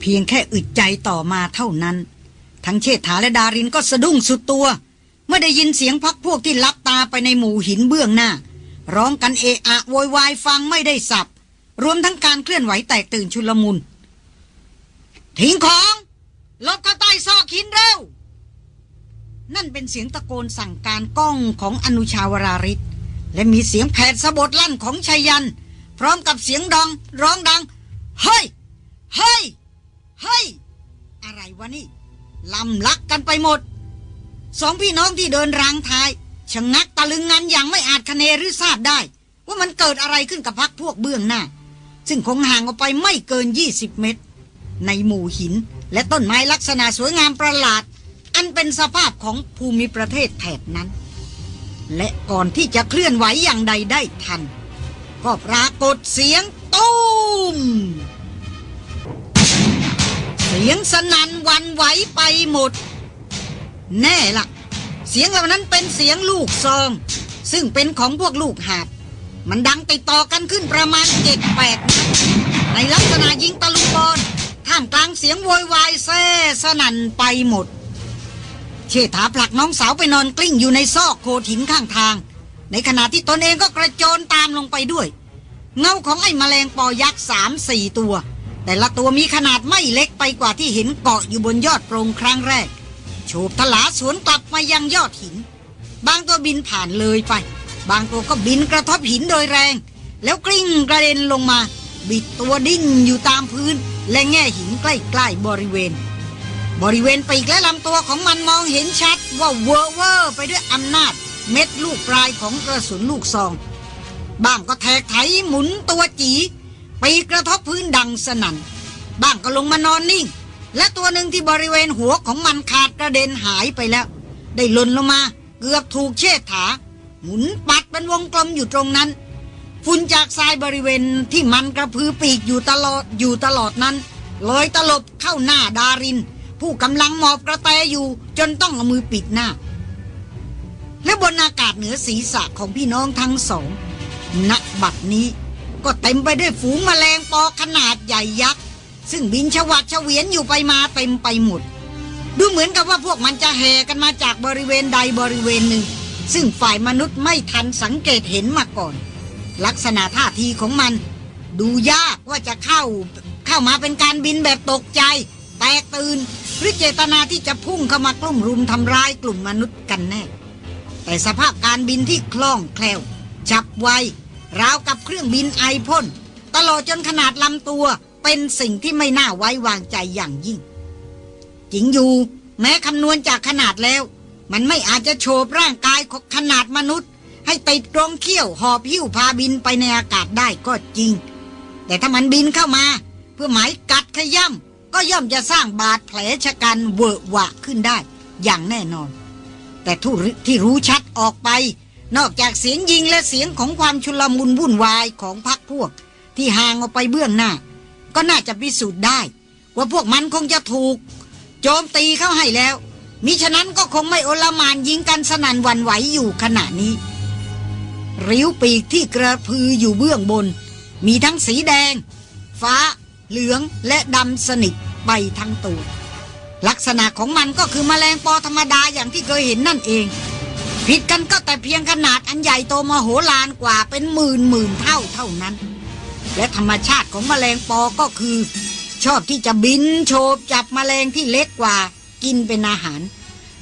เพียงแค่อึดใจต่อมาเท่านั้น ทั้งเชษฐาและดารินก็สะดุ้งสุดตัว เมื่อได้ยินเสียงพักพวกที่ลับตาไปในหมู่หินเบื้องหน้า ร้องกันเอะอะโวยวายฟังไม่ได้สับ รวมทั้งการเคลื่อนไหวแตกตื่นชุลมุน ทิ้งของลบเข้าใต้ซอกหินเร็ว นั่นเป็นเสียงตะโกนสั่งการก้องของอนุชาวราริศและมีเสียงแผดสะบดลั่นของชายัน พร้อมกับเสียงดองร้องดัง เฮ้ย เฮ้ย เฮ้ย อะไรวะนี่ลำลักกันไปหมด สองพี่น้องที่เดินรางท้ายชะงักตะลึงนั้นอย่างไม่อาจคะเนหรือทราบได้ ว่ามันเกิดอะไรขึ้นกับพักพวกเบื้องหน้า ซึ่งคงห่างออกไปไม่เกิน 20 เมตร ในหมู่หินและต้นไม้ลักษณะสวยงามประหลาด อันเป็นสภาพของภูมิประเทศแถบนั้น และก่อนที่จะเคลื่อนไหวอย่างใดได้ทัน ก็ปรากฏเสียงตูม เสียงสนั่นวันไหวไปหมด แน่ละ่ะ เสียงเหล่านั้นเป็นเสียงลูกซอง ซึ่งเป็นของพวกลูกหาบ มันดังติดต่อกันขึ้นประมาณเจ็ดแปดในลักษณะยิงตะลุมบอลท่ามกลางเสียงโวยวายแซ่สนั่นไปหมด เชษฐาผลักน้องสาวไปนอนกลิ้งอยู่ในซอกโขดหินข้างทาง ในขณะที่ตนเองก็กระโจนตามลงไปด้วย เงาของไอ้แมลงปอยักษ์สามสี่ตัว แต่ละตัวมีขนาดไม่เล็กไปกว่าที่เห็นเกาะอยู่บนยอดโปรงครั้งแรกโฉบทลาสวนกลับมายังยอดหิน บางตัวบินผ่านเลยไป บางตัวก็บินกระทบหินโดยแรง แล้วกลิ้งกระเด็นลงมา บิดตัวดิ้นอยู่ตามพื้น และแง่หินใกล้ๆบริเวณ บริเวณปีกและลำตัวของมันมองเห็นชัดว่าเวอร์เวอร์ไปด้วยอำนาจ เม็ดลูกปรายของกระสุนลูกซอง บ้างก็แถกไถหมุนตัวจี๋ ปีกระทบพื้นดังสนั่น บ้างก็ลงมานอนนิ่ง และตัวหนึ่งที่บริเวณหัวของมันขาดกระเด็นหายไปแล้ว ได้หล่นลงมา เกือบถูกเชษฐา หมุนปัดเป็นวงกลมอยู่ตรงนั้น ฝุ่นจากทรายบริเวณที่มันกระพือปีกอยู่ตลอดอยู่ตลอดนั้นลอยตลบเข้าหน้าดาริน ผู้กำลังหมอบกระแตอยู่จนต้องเอามือปิดหน้า และบนอากาศเหนือศีรษะของพี่น้องทั้งสองณบัดนี้ ก็เต็มไปด้วยฝูงแมลงปอขนาดใหญ่ยักษ์ ซึ่งบินชวัดเฉวียนอยู่ไปมาเต็มไปหมด ดูเหมือนกับว่าพวกมันจะแห่กันมาจากบริเวณใดบริเวณหนึ่ง ซึ่งฝ่ายมนุษย์ไม่ทันสังเกตเห็นมาก่อน ลักษณะท่าทีของมัน ดูยากว่าจะเข้า เข้ามาเป็นการบินแบบตกใจ แตกตื่นหรือเจตนาที่จะพุ่งเข้ามากลุ่มรุมทำร้ายกลุ่มมนุษย์กันแน่ แต่สภาพการบินที่คล่องแคล่วฉับไว ราวกับเครื่องบินไอพ่น ตลอดจนขนาดลำตัวเป็นสิ่งที่ไม่น่าไว้วางใจอย่างยิ่งจริงอยู่ แม้คำนวณจากขนาดแล้ว มันไม่อาจจะโฉบร่างกายของขนาดมนุษย์ ให้ติดตรงเขี้ยวหอบหิ้วพาบินไปในอากาศได้ก็จริง แต่ถ้ามันบินเข้ามา เพื่อหมายกัดขย่ำก็ย่อมจะสร้างบาดแผลชะกันเวอะหวะขึ้นได้ อย่างแน่นอน แต่ทุที่รู้ชัดออกไป นอกจากเสียงยิงและเสียงของความชุลมุนวุ่นวายของพรรคพวก ที่ห่างออกไปเบื้องหน้า ก็น่าจะพิสูจน์ได้ ว่าพวกมันคงจะถูก โจมตีเข้าให้แล้วมิฉะนั้นก็คงไม่โอลมานยิงกันสนั่นวันไหวอยู่ขณะนี้ ริ้วปีกที่กระพืออยู่เบื้องบน มีทั้งสีแดง ฟ้า เหลืองและดำสนิทไปทั้งตัว ลักษณะของมันก็คือมแมลงปอธรรมดาอย่างที่เคยเห็นนั่นเอง ผิดกันก็แต่เพียงขนาดอันใหญ่โตมโหฬารกว่าเป็นหมื่นหมื่นเท่าเท่านั้น และธรรมชาติของแมลงปอก็คือ ชอบที่จะบินโฉบจับแมลงที่เล็กกว่ากินเป็นอาหาร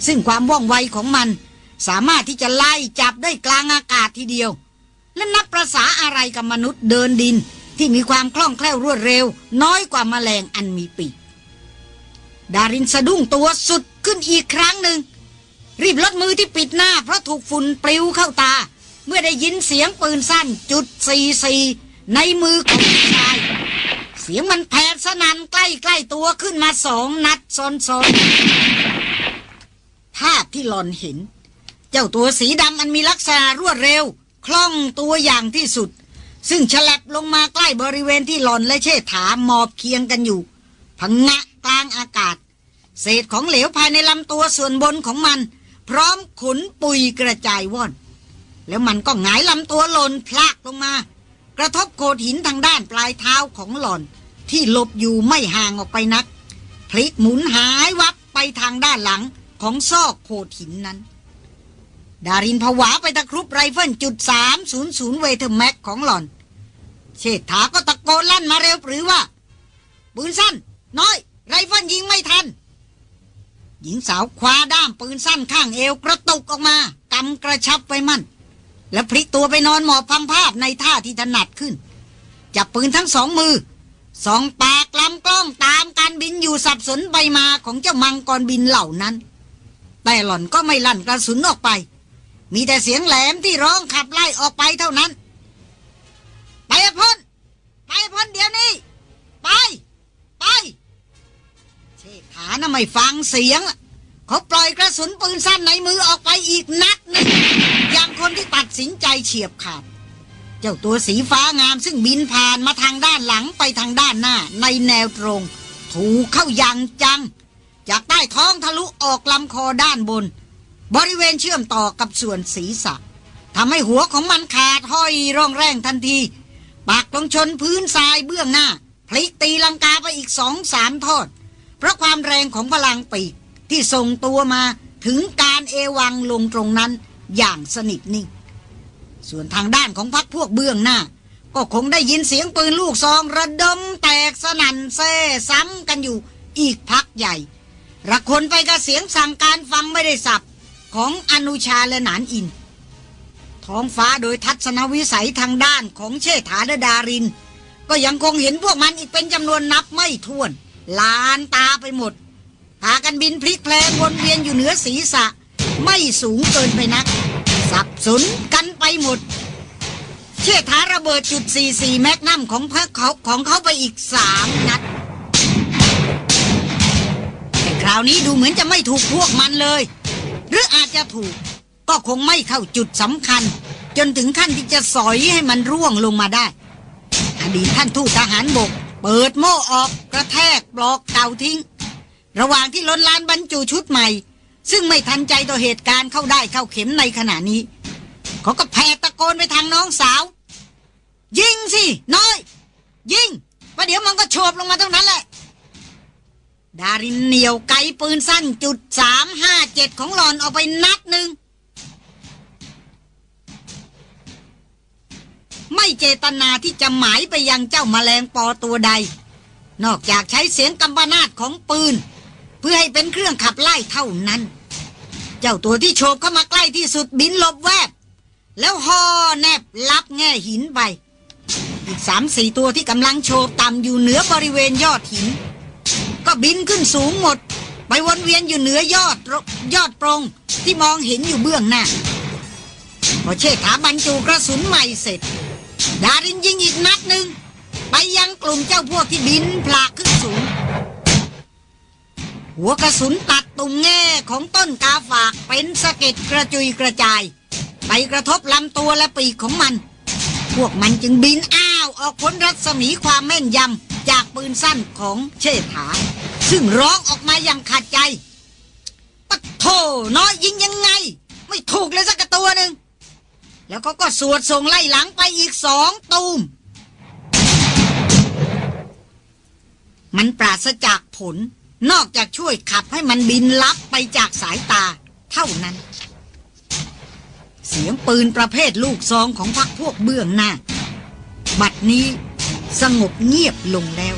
ซึ่งความว่องไวของมัน สามารถที่จะไล่จับได้กลางอากาศทีเดียว และนับประษาอะไรกับมนุษย์เดินดินที่มีความคล่องแคล่วรวดเร็ว น้อยกว่ามาแมลงอันมีปีกดารินสะดุ้งตัวสุดขึ้นอีกครั้งหนึ่ง รีบลดมือที่ปิดหน้า เพราะถูกฝุ่นปลิวเข้าตา เมื่อได้ยินเสียงปืนสั้นจุดสี่สี่ในมือของชาย เสียงมันแผดสนันใกล้ๆตัวขึ้นมาสองนัดซ้อนๆภาพที่หลอนเห็น เจ้าตัวสีดำอันมีลักษณะรวดเร็ว คล่องตัวอย่างที่สุด ซึ่งฉลับลงมาใกล้บริเวณที่หลอนและเชษฐาหมอบเคียงกันอยู่พังงะกลางอากาศ เศษของเหลวภายในลำตัวส่วนบนของมัน พร้อมขนปุยกระจายว่อน แล้วมันก็หงายลำตัวหล่นพลากลงมา กระทบโขดหินทางด้านปลายเท้าของหล่อน ที่หลบอยู่ไม่ห่างออกไปนัก พลิกหมุนหายวับไปทางด้านหลังของซอกโขดหินนั้น ดารินผวาไปตะครุบไรเฟิลจุดสามศูนย์ศูนย์ Weatherby Mag ของหล่อน เชษฐาก็ตะโกนลั่นมาเร็วหรือว่าปืนสั้น น้อย ไรเฟิลยิงไม่ทัน หญิงสาวคว้าด้ามปืนสั้นข้างเอวกระตุกออกมากำกระชับไว้มั่น แล้วพลิกตัวไปนอนหมอบพังภาพในท่าที่ถนัดขึ้น จับปืนทั้งสองมือ สองปากลำกล้องตามการบินอยู่สับสนไปมาของเจ้ามังกรบินเหล่านั้น แต่หล่อนก็ไม่ลั่นกระสุนออกไป มีแต่เสียงแหลมที่ร้องขับไล่ออกไปเท่านั้น ไปพ้นไปพ้นเดี๋ยวนี้ ไป ไปาน่ะไม่ฟังเสียง เขาปล่อยกระสุนปืนสั้นในมือออกไปอีกนัดหนึงอย่างคนที่ตัดสินใจเฉียบขาด เจ้าตัวสีฟ้างามซึ่งบินผ่านมาทางด้านหลังไปทางด้านหน้าในแนวตรง ถูกเข้าอย่างจัง จากใต้ท้องทะลุออกลำคอด้านบน บริเวณเชื่อมต่อกับส่วนศีรษะทำให้หัวของมันขาดห้อยร่องแรงทันที ปากลงชนพื้นทรายเบื้องหน้า พลิกตีลังกาไปอีกสองสามทอด เพราะความแรงของพลังปีกที่ส่งตัวมาถึงการเอวังลงตรงนั้นอย่างสนิทนิ่ง ส่วนทางด้านของพักพวกเบื้องหน้า ก็คงได้ยินเสียงปืนลูกซองระดมแตกสนั่นแซ่ซ้ำกันอยู่อีกพักใหญ่ ระคนไปกับเสียงสั่งการฟังไม่ได้สับของอนุชาและหนานอิน ท้องฟ้าโดยทัศนวิสัยทางด้านของเชษฐาและดาริน ก็ยังคงเห็นพวกมันอีกเป็นจำนวนนับไม่ถ้วน ลานตาไปหมดพากันบินพลิกแพลงวนเวียนอยู่เหนือศีรษะ ไม่สูงเกินไปนัก สับสนกันไปหมด เชษฐาระเบิดจุด 44 แมกนัมของพเขาของเขาไปอีกสามนัด แต่คราวนี้ดูเหมือนจะไม่ถูกพวกมันเลย หรืออาจจะถูก ก็คงไม่เข้าจุดสำคัญ จนถึงขั้นที่จะสอยให้มันร่วงลงมาได้ อดีตท่านทูตทหารบก เปิดโม่ออกกระแทกปลอกเก่าทิ้ง ระหว่างที่ล้นลานบรรจุชุดใหม่ ซึ่งไม่ทันใจต่อเหตุการณ์เข้าได้เข้าเข็มในขณะนี้ เขาก็แผ่ตะโกนไปทางน้องสาว ยิงสิน้อย ยิงว่าเดี๋ยวมันก็โฉบลงมาเท่านั้นแหละ ดารินเหนียวไกปืนสั้นจุดสามห้าเจ็ดของหลอนออกไปนัดหนึ่ง ไม่เจตนาที่จะหมายไปยังเจ้าแมลงปอตัวใด นอกจากใช้เสียงกำปนาตของปืน เพื่อให้เป็นเครื่องขับไล่เท่านั้น เจ้าตัวที่โฉบเข้ามาใกล้ที่สุดบินหลบแวบ แล้วหอแนบลับแง่หินไป อีกสามสี่ตัวที่กำลังโฉบต่ำอยู่เหนือบริเวณยอดหิน ก็บินขึ้นสูงหมด ไปวนเวียนอยู่เหนือยอดยอดปรงที่มองเห็นอยู่เบื้องหน้าพอเชษฐาบรรจุกระสุนใหม่เสร็จ ดารินยิงอีกนัดหนึ่งไปยังกลุ่มเจ้าพวกที่บินพลากขึ้นสูง หัวกระสุนตัดตุ่มแง่ของต้นกาฝากเป็นสะเก็ดกระจุยกระจาย ไปกระทบลำตัวและปีกของมัน พวกมันจึงบินอ้าวออกพ้นรัศมีความแม่นยำจากปืนสั้นของเชษฐา ซึ่งร้องออกมาอย่างขาดใจปะโถน้อยยิงยังไง ไม่ถูกเลยสักตัวหนึ่ง แล้วเขาก็สวดส่งไล่หลังไปอีกสองตูม มันปราศจากผล นอกจากช่วยขับให้มันบินลับไปจากสายตา เท่านั้น เสียงปืนประเภทลูกซองของพักพวกเบื้องหน้า บัดนี้สงบเงียบลงแล้ว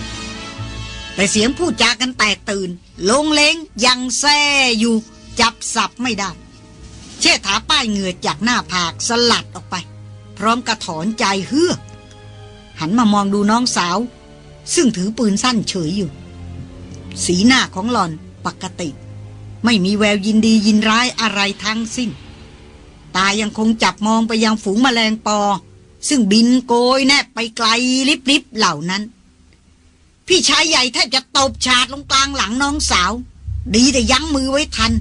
แต่เสียงพูดจากันแตกตื่น ลงเลงยังแซ่อยู่ จับสับไม่ได้ เชษฐาป้ายเหงื่อจากหน้าผากสลัดออกไป พร้อมกระถอนใจเฮือก หันมามองดูน้องสาว ซึ่งถือปืนสั้นเฉยอยู่ สีหน้าของหล่อนปกติ ไม่มีแววยินดียินร้ายอะไรทั้งสิ้น ตายังคงจับมองไปยังฝูงแมลงปอ ซึ่งบินโกยแนบไปไกลลิบๆเหล่านั้น พี่ชายใหญ่แทบจะตบฉาดลงกลางหลังน้องสาว ดีแต่ยั้งมือไว้ทัน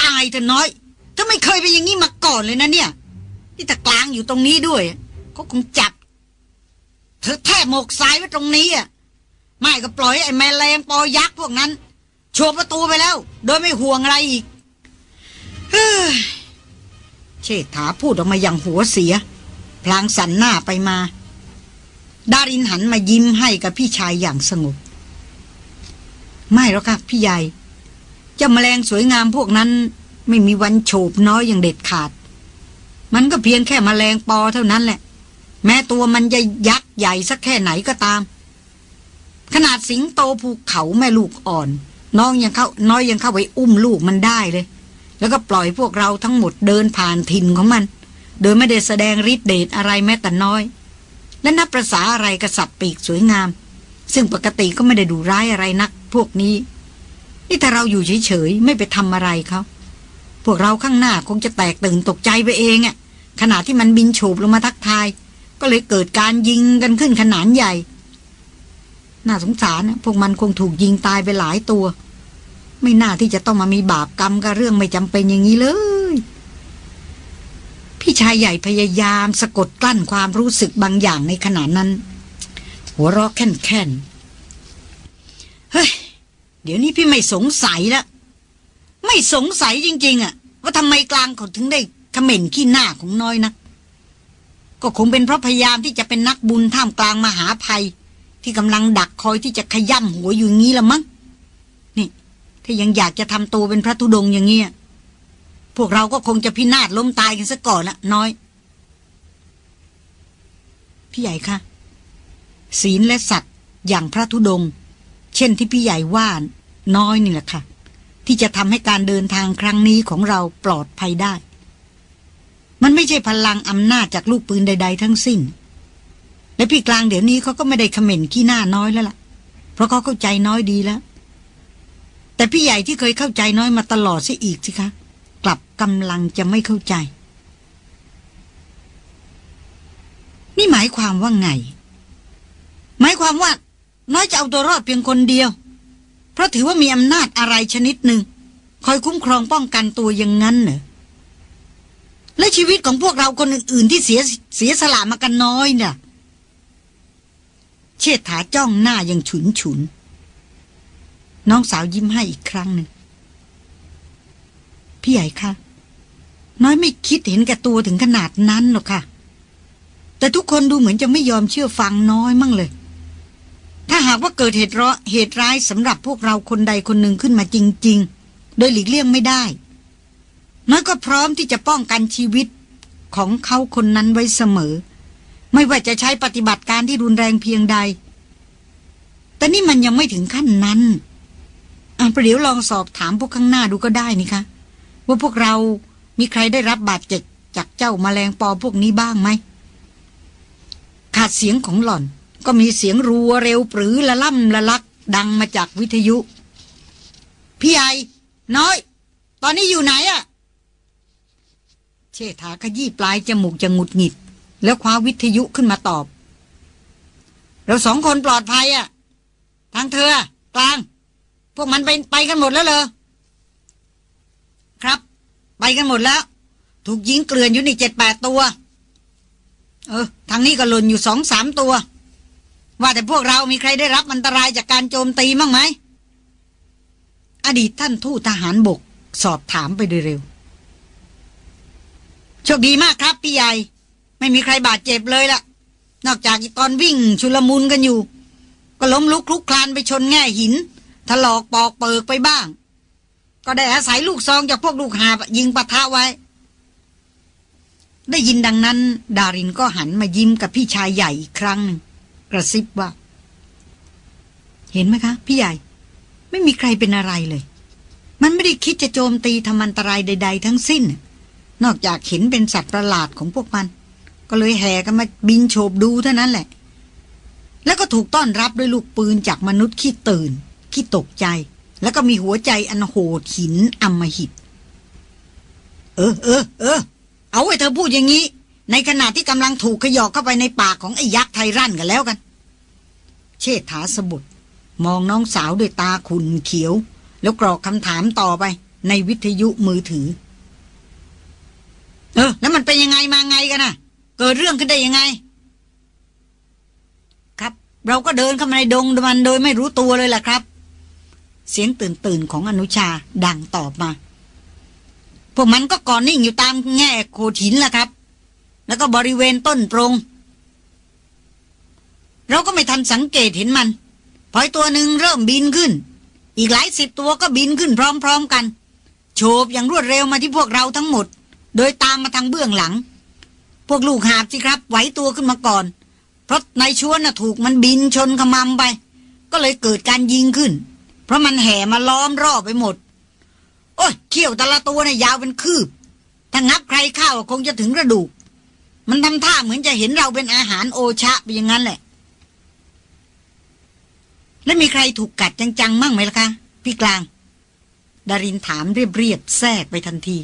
ตายเถอะน้อยถ้าไม่เคยเป็นอย่างนี้มาก่อนเลยนะเนี่ยที่ตะกลางอยู่ตรงนี้ด้วยเขาคงจับ เธอแทบหมกสายไว้ตรงนี้อะไม่ก็ปล่อยไอ้แมลงปอยักษ์พวกนั้นโชว์ประตูไปแล้ว โดยไม่ห่วงอะไรอีกเฮ้ยเชษฐาพูดออกมาอย่างหัวเสีย พลางสันหน้าไปมา ดารินหันมายิ้มให้กับพี่ชายอย่างสงบ ไม่หรอกครับพี่ใหญ่ เจ้าแมลงสวยงามพวกนั้น ไม่มีวันโฉบน้อยอย่างเด็ดขาด มันก็เพียงแค่มแมลงปอเท่านั้นแหละ แม้ตัวมันจะยักษ์ใหญ่สักแค่ไหนก็ตาม ขนาดสิงโตภูเขาแม่ลูกอ่อน น้องยังเข้าน้อยยังเข้าไปอุ้มลูกมันได้เลย แล้วก็ปล่อยพวกเราทั้งหมดเดินผ่านถิ่นของมัน โดยไม่ได้แสดงฤทธิ์เดชอะไรแม้แต่น้อย และนับประษาอะไรกษัตริย์ปีกสวยงาม ซึ่งปกติก็ไม่ได้ดูร้ายอะไรนัก พวกนี้ นี่ถ้าเราอยู่เฉยๆไม่ไปทำอะไรเขาพวกเราข้างหน้าคงจะแตกตื่นตกใจไปเองอะ่ะขณะที่มันบินโฉบลงมาทักทาย ก็เลยเกิดการยิงกันขึ้นขนาดใหญ่ น่าสงสารนะพวกมันคงถูกยิงตายไปหลายตัว ไม่น่าที่จะต้องมามีบาปกรรมกับเรื่องไม่จำเป็นอย่างนี้เลย พี่ชายใหญ่พยายามสะกดกลั้นความรู้สึกบางอย่างในขณะนั้น หัวเราะแค่นแค่นเฮ้ย เดี๋ยวนี้พี่ไม่สงสัยแล้วไม่สงสัยจริง ๆอะว่าทำไมกลางเขาถึงได้ขม่นขี้หน้าของน้อยนักก็คงเป็นเพราะพยายามที่จะเป็นนักบุญท่ามกลางมหาภัย ที่กำลังดักคอยที่จะขย่ำหัวอยู่งี้ละมั้งนี่ถ้ายังอยากจะทำตัวเป็นพระธุดงค์อย่างเงี้ยพวกเราก็คงจะพินาศล้มตายกันซะก่อนละน้อย พี่ใหญ่คะศีลและสัตว์อย่างพระธุดงค์เช่นที่พี่ใหญ่ว่าน น้อยนี่แหละค่ะ ที่จะทำให้การเดินทางครั้งนี้ของเราปลอดภัยได้ มันไม่ใช่พลังอำนาจจากลูกปืนใด ๆ ทั้งสิ้น และพี่กลางเดี๋ยวนี้เขาก็ไม่ได้ขม่นขี้หน้าน้อยแล้วล่ะ เพราะเขาเข้าใจน้อยดีแล้ว แต่พี่ใหญ่ที่เคยเข้าใจน้อยมาตลอดซะอีกสิคะ กลับกำลังจะไม่เข้าใจ นี่หมายความว่าไง หมายความว่าน้อยจะเอาตัวรอดเพียงคนเดียว เพราะถือว่ามีอำนาจอะไรชนิดหนึ่ง คอยคุ้มครองป้องกันตัวอย่างนั้นเหรอและชีวิตของพวกเราคนอื่น ๆ ที่เสียเสียสละมากันน้อยเนี่ยเชิดถาจ้องหน้ายังฉุนฉุน น้องสาวยิ้มให้อีกครั้งหนึ่ง พี่ใหญ่คะน้อยไม่คิดเห็นแก่ตัวถึงขนาดนั้นหรอกค่ะ แต่ทุกคนดูเหมือนจะไม่ยอมเชื่อฟังน้อยมั่งเลย ถ้าหากว่าเกิดเหตุร้ายเหตุร้ายสำหรับพวกเราคนใดคนหนึ่งขึ้นมาจริง ๆ โดยหลีกเลี่ยงไม่ได้น้อยก็พร้อมที่จะป้องกันชีวิตของเขาคนนั้นไว้เสมอ ไม่ว่าจะใช้ปฏิบัติการที่รุนแรงเพียงใด แต่นี่มันยังไม่ถึงขั้นนั้นอะประเดี๋ยวลองสอบถามพวกข้างหน้าดูก็ได้นี่คะ ว่าพวกเรามีใครได้รับบาดเจ็บจากเจ้ามาแมลงปอพวกนี้บ้างไหมขาดเสียงของหล่อน ก็มีเสียงรัวเร็วปรือละล่ำละลัก ดังมาจากวิทยุ พี่ใหญ่น้อย ตอนนี้อยู่ไหนอะเชษฐาขยี้ปลายจมูกจะงุดหงิด แล้วคว้าวิทยุขึ้นมาตอบ เราสองคนปลอดภัยอะทางเธอกลาง พวกมันไปไปกันหมดแล้วเหรอครับ ไปกันหมดแล้ว ถูกยิงเกลื่อนอยู่นี่เจ็ดแปดตัว เออ ทางนี้ก็หล่นอยู่สองสามตัว ว่าแต่พวกเรามีใครได้รับอันตรายจากการโจมตีมั้งไหม อดีตท่านทูตทหารบก สอบถามไปโดยเร็ว โชคดีมากครับพี่ใหญ่ ไม่มีใครบาดเจ็บเลยล่ะ นอกจากตอนวิ่งชุลมุนกันอยู่ ก็ล้มลุกคลุกคลานไปชนแง่หิน ถลอกปอกเปิกไปบ้าง ก็ได้อาศัยลูกซองจากพวกลูกหายิงปะทะไว้ ได้ยินดังนั้น ดารินก็หันมายิ้มกับพี่ชายใหญ่อีกครั้งหนึ่ง กระซิบว่า เห็นไหมคะ พี่ใหญ่ ไม่มีใครเป็นอะไรเลย มันไม่ได้คิดจะโจมตีทำอันตรายใด ๆ ทั้งสิ้น นอกจากเห็นเป็นสัตว์ประหลาดของพวกมัน ก็เลยแห่กันมาบินโฉบดูเท่านั้นแหละ แล้วก็ถูกต้อนรับด้วยลูกปืนจากมนุษย์ขี้ตื่นขี้ตกใจ แล้วก็มีหัวใจอันโหดหินอำมหิต เออเออเออเอาไว้เธอพูดอย่างนี้ ในขณะที่กำลังถูกขยอกเข้าไปในปากของไอ้ยักษ์ไทรั่นกันแล้วกัน เชษฐาสบุตร มองน้องสาวด้วยตาขุนเขียว แล้วกรอกคำถามต่อไป ในวิทยุมือถือ เออ แล้วมันเป็นยังไงมาไงกันน่ะ เกิดเรื่องขึ้นได้ยังไง ครับ เราก็เดินเข้ามาในดงมันโดยไม่รู้ตัวเลยแหละครับ เสียงตื่นตื่นของอนุชาดังตอบมาพวกมันก็ก่อนนิ่งอยู่ตามแง่โขดหินแหละครับ แล้วก็บริเวณต้นโปรง เราก็ไม่ทันสังเกตเห็นมันพอยตัวหนึ่งเริ่มบินขึ้น อีกหลายสิบตัวก็บินขึ้นพร้อม ๆกัน โฉบอย่างรวดเร็วมาที่พวกเราทั้งหมด โดยตามมาทางเบื้องหลัง พวกลูกหาบสิครับไหวตัวขึ้นมาก่อน เพราะนายชวนน่ะถูกมันบินชนขมำไป ก็เลยเกิดการยิงขึ้น เพราะมันแห่มาล้อมรอบไปหมด โอ้ยเขี้ยวแต่ละตัวน่ะยาวเป็นคืบถ้างับใครเข้าคงจะถึงกระดูก มันทำท่าเหมือนจะเห็นเราเป็นอาหารโอชะไปอย่างนั้นแหละ แล้วมีใครถูกกัดจังๆมั่งไหมล่ะคะ พี่กลาง ดารินถามเรียบๆแทรกไปทันที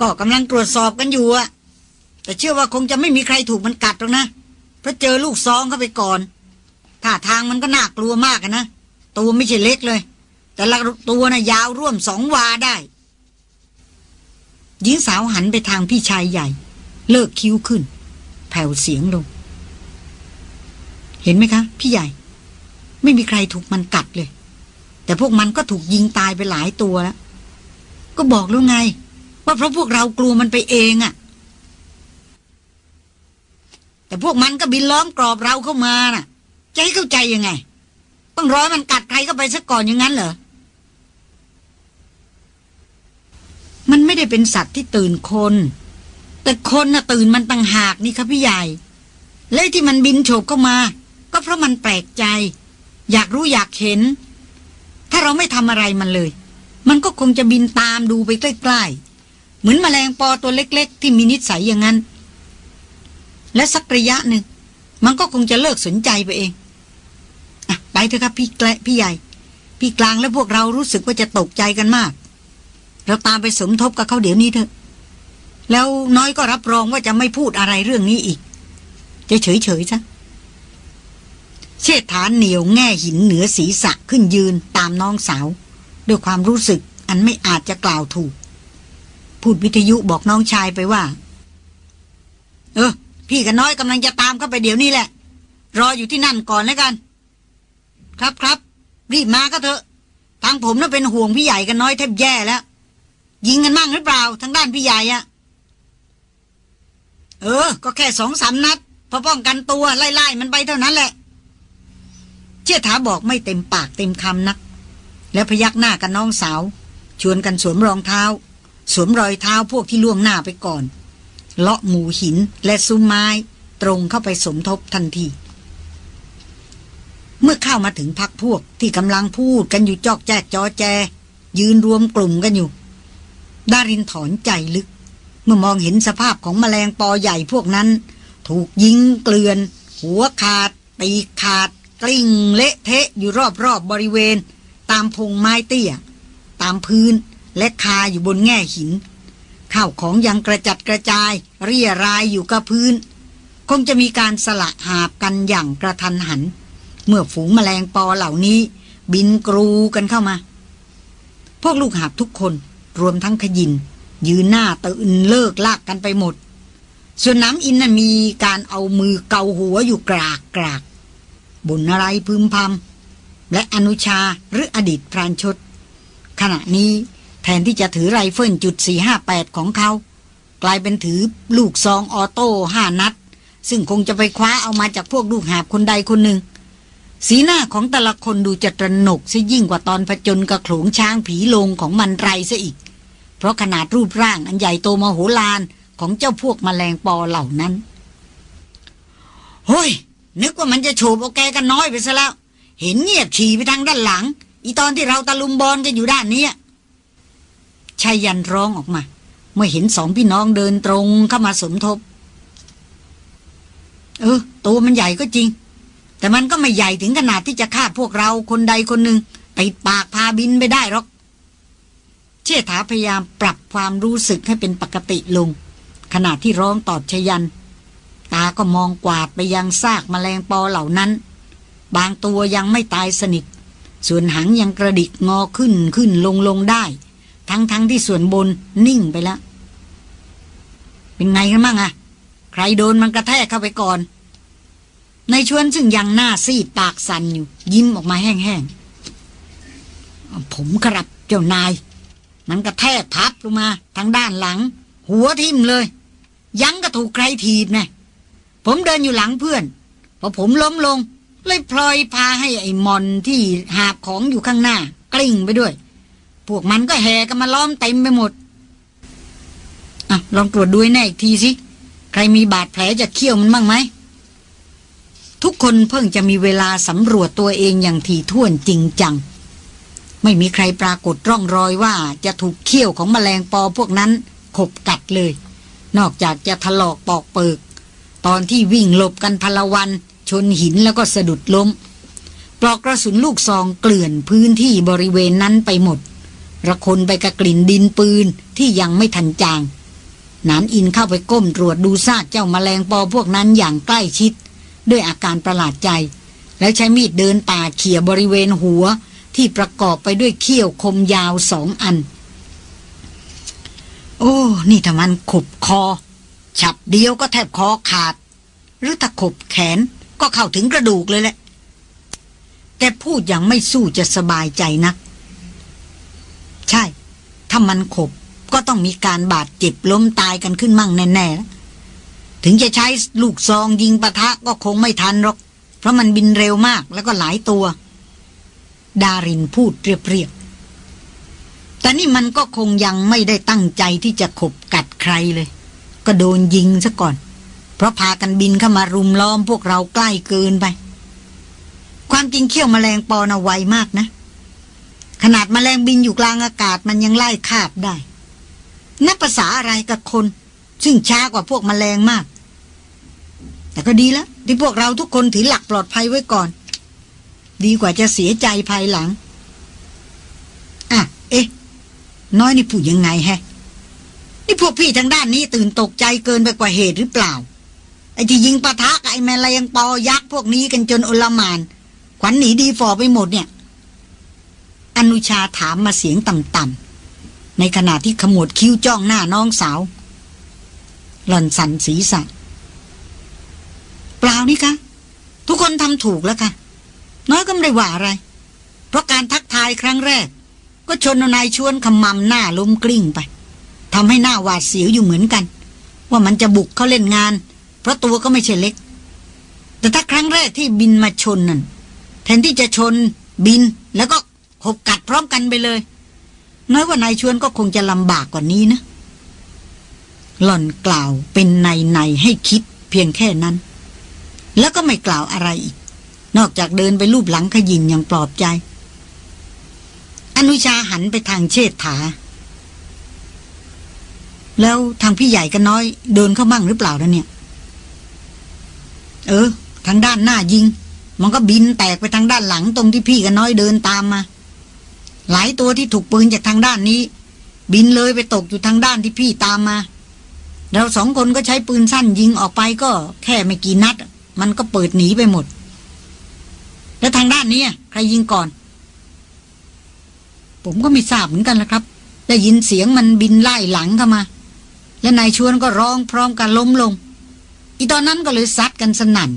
ก็กำลังตรวจสอบกันอยู่อะแต่เชื่อว่าคงจะไม่มีใครถูกมันกัดหรอกนะ เพราะเจอลูกซองเข้าไปก่อนท่าทางมันก็น่ากลัวมากนะ ตัวไม่ใช่เล็กเลย แต่ละตัวนะ่ะยาวร่วมสองวาได้หญิงสาวหันไปทางพี่ชายใหญ่ เลิกคิ้วขึ้น แผ่วเสียงลง เห็นไหมคะ พี่ใหญ่ ไม่มีใครถูกมันกัดเลย แต่พวกมันก็ถูกยิงตายไปหลายตัวแล้ว ก็บอกแล้วไง ว่าเพราะพวกเรากลัวมันไปเองอะ่ะ แต่พวกมันก็บินล้อมกรอบเราเข้ามาน่ะ จะให้เข้าใจยังไง ต้องร้อยมันกัดใครเข้าไปซะก่อนอย่างนั้นเหรอมันไม่ได้เป็นสัตว์ที่ตื่นคน แต่คนน่ะตื่นมันต่างหากนี่ครับพี่ใหญ่ และที่มันบินโฉบเข้ามา ก็เพราะมันแปลกใจ อยากรู้อยากเห็น ถ้าเราไม่ทำอะไรมันเลย มันก็คงจะบินตามดูไปใกล้ๆ เหมือนมแมลงปอตัวเล็ก ๆ ที่มีนิสัยอย่างนั้น และสักระยะหนึ่ง มันก็คงจะเลิกสนใจไปเองอไปเถอะครับพี่แกลพี่ใหญ่ พี่กลางและพวกเรารู้สึกว่าจะตกใจกันมาก เราตามไปสมทบกับเขาเดี๋ยวนี้เถอะ แล้วน้อยก็รับรองว่าจะไม่พูดอะไรเรื่องนี้อีก จะเฉยๆซะเชษฐานเหนียวแง่หินเหนือศีรษะขึ้นยืนตามน้องสาว ด้วยความรู้สึกอันไม่อาจจะกล่าวถูก พูดวิทยุบอกน้องชายไปว่า เออ พี่กับน้อยกำลังจะตามเข้าไปเดี๋ยวนี้แหละ รออยู่ที่นั่นก่อนแล้วกัน ครับครับรีบมาก็เถอะ ทางผมน่ะเป็นห่วงพี่ใหญ่กันน้อยแทบแย่แล้ว ยิงกันมั่งหรือเปล่าทางด้านพี่ใหญ่อะ เออ ก็แค่สองสามนัดพอป้องกันตัวไล่ๆมันไปเท่านั้นแหละ เชี่ยถาบอกไม่เต็มปากเต็มคำนัก แล้วพยักหน้ากันน้องสาว ชวนกันสวมรองเท้า สวมรอยเท้าพวกที่ล่วงหน้าไปก่อน เลาะหมูหินและซุ้มไม้ ตรงเข้าไปสมทบทันที เมื่อเข้ามาถึงพักพวกที่กำลังพูดกันอยู่จอกแจกจอแจ ยืนรวมกลุ่มกันอยู่ดารินถอนใจลึก เมื่อมองเห็นสภาพของแมลงปอใหญ่พวกนั้น ถูกยิงเกลือน หัวขาดปีขาด กลิ้งเละเทะอยู่รอบๆบบริเวณ ตามพงไม้เตี้ย ตามพื้นและคาอยู่บนแง่หิน ข้าวของยังกระจัดกระจาย เรียรายอยู่กับพื้น คงจะมีการสละหาบกันอย่างกระทันหัน เมื่อฝูงแมลงปอเหล่านี้ บินกรูกันเข้ามา พวกลูกหาบทุกคนรวมทั้งขยิน ยืนหน้าตื่นเลิกลากกันไปหมด ส่วนน้ำอินน่ะมีการเอามือเกาหัวอยู่กรากกรากบ่นอะไรพึมพำและอนุชาหรืออดีตพรานชด ขณะนี้แทนที่จะถือไรเฟิลจุด458 ของเขา กลายเป็นถือลูกซองออโต้ห้านัด ซึ่งคงจะไปคว้าเอามาจากพวกลูกหาบคนใดคนหนึ่ง สีหน้าของแต่ละคนดูจะตระหนกซะยิ่งกว่าตอนผจญกระโขลงช้างผีลงของมันตรัยซะอีก เพราะขนาดรูปร่างอันใหญ่โตมโหฬารของเจ้าพวกแมลงปอเหล่านั้นเฮ้ย นึกว่ามันจะโฉบโอแกกันน้อยไปซะแล้ว เห็นเงียบฉี่ไปทางด้านหลัง อีตอนที่เราตะลุมบอลกันอยู่ด้านนี้ชายยันร้องออกมา เมื่อเห็นสองพี่น้องเดินตรงเข้ามาสมทบ เออตัวมันใหญ่ก็จริง แต่มันก็ไม่ใหญ่ถึงขนาดที่จะฆ่าพวกเราคนใดคนหนึ่งติดปากพาบินไปได้หรอก เชษฐาพยายามปรับความรู้สึกให้เป็นปกติลง ขณะที่ร้องตอบชยัน ตาก็มองกวาดไปยังซากแมลงปอเหล่านั้น บางตัวยังไม่ตายสนิท ส่วนหางยังกระดิกงอขึ้นขึ้นลงลงได้ ทั้งทั้งที่ส่วนบนนิ่งไปแล้ว เป็นไงกันบ้างอะใครโดนมันกระแทกเข้าไปก่อน ในชวนซึ่งยังหน้าซีดปากสั่นอยู่ ยิ้มออกมาแห้งๆผมครับเจ้านาย มันกระแทกพับลงมา ทางด้านหลัง หัวทิ่มเลย ยังก็ถูกใครถีบไงผมเดินอยู่หลังเพื่อน พอผมล้มลง เลยพลอยพาให้ไอ้มอนที่หาบของอยู่ข้างหน้า กลิ้งไปด้วย พวกมันก็แห่กันมาล้อมเต็มไปหมดอะลองตรวจดูให้แน่อีกทีสิ ใครมีบาดแผลจากเขี้ยวมันบ้างไหม ทุกคนเพิ่งจะมีเวลาสำรวจตัวเองอย่างถี่ถ้วนจริงจัง ไม่มีใครปรากฏร่องรอยว่าจะถูกเขี้ยวของแมลงปอพวกนั้นขบกัดเลย นอกจากจะถลอกปอกเปิก ตอนที่วิ่งหลบกันพลวัน ชนหินแล้วก็สะดุดล้ม ปลอกกระสุนลูกซองเกลื่อนพื้นที่บริเวณนั้นไปหมด ระคนไปกับกลิ่นดินปืนที่ยังไม่ทันจางนานอินเข้าไปก้มตรวจดูซากเจ้ามาแมลงปอพวกนั้นอย่างใกล้ชิด ด้วยอาการประหลาดใจ แล้วใช้มีดเดินป่าเขี่ยบริเวณหัว ที่ประกอบไปด้วยเขี้ยวคมยาวสองอัน โอ้ นี่ถ้ามันขบคอ ฉับเดียวก็แทบคอขาด หรือถ้าขบแขนก็เข้าถึงกระดูกเลยแหละแต่พูดอย่างไม่สู้จะสบายใจนัก ใช่ ถ้ามันขบก็ต้องมีการบาดเจ็บล้มตายกันขึ้นมั่งแน่ๆ ถึงจะใช้ลูกซองยิงปะทะก็คงไม่ทันหรอก เพราะมันบินเร็วมากแล้วก็หลายตัว ดารินพูดเรียบๆแต่นี่มันก็คงยังไม่ได้ตั้งใจที่จะขบกัดใครเลย ก็โดนยิงซะก่อน เพราะพากันบินเข้ามารุมล้อมพวกเราใกล้เกินไป ความจริงเขี้ยวมแมลงปอนะไวมากนะ ขนาดมแมลงบินอยู่กลางอากาศมันยังไล่คาบได้นับภาษาอะไรกับคน ซึ่งช้ากว่าพวกมแมลงมาก แต่ก็ดีแล้วที่พวกเราทุกคนถือหลักปลอดภัยไว้ก่อน ดีกว่าจะเสียใจภายหลัง อะ เอ๊ะ น้อยนี่พูดยังไงแฮะ นี่พวกพี่ทางด้านนี้ตื่นตกใจเกินไปกว่าเหตุหรือเปล่า ไอ้ที่ยิงปะทะกับไอ้แมลงปอยักษ์พวกนี้กันจนอลมาน ขวัญหนีดีฟอไปหมดเนี่ย อนุชาถามมาเสียงต่ำๆ ในขณะที่ขมวดคิ้วจ้องหน้าน้องสาว หล่อนสันศีรษะเปล่านี่คะทุกคนทำถูกแล้วค่ะ น้อยก็ไม่ได้ว่าอะไร เพราะการทักทายครั้งแรก ก็ชนนายชวนขมำหน้าล้มกลิ้งไปทำให้หน้าหวาดเสียวอยู่เหมือนกัน ว่ามันจะบุกเขาเล่นงาน เพราะตัวก็ไม่ใช่เล็ก แต่ถ้าครั้งแรกที่บินมาชนนั่นแทนที่จะชน บินแล้วก็ขบกัดพร้อมกันไปเลย น้อยว่านายชวนก็คงจะลำบากกว่านี้นะ หล่อนกล่าวเป็นในในให้คิดเพียงแค่นั้น แล้วก็ไม่กล่าวอะไรอีก นอกจากเดินไปรูปหลังขยินอย่างปลอบใจ อนุชาหันไปทางเชษฐา แล้วทางพี่ใหญ่กันน้อย เดินเข้ามั่งหรือเปล่านะเนี่ย เออ ทางด้านหน้ายิง มันก็บินแตกไปทางด้านหลังตรงที่พี่กันน้อยเดินตามมา หลายตัวที่ถูกปืนจากทางด้านนี้ บินเลยไปตกอยู่ทางด้านที่พี่ตามมาเราสองคนก็ใช้ปืนสั้นยิงออกไปก็แค่ไม่กี่นัด มันก็เปิดหนีไปหมด แล้วทางด้านนี้ใครยิงก่อน ผมก็ไม่ทราบเหมือนกันละครับ ได้ยินเสียงมันบินไล่หลังเข้ามา และนายชวนก็ร้องพร้อมกันล้มลง อีตอนนั้นก็เลยซัดกันสนั่น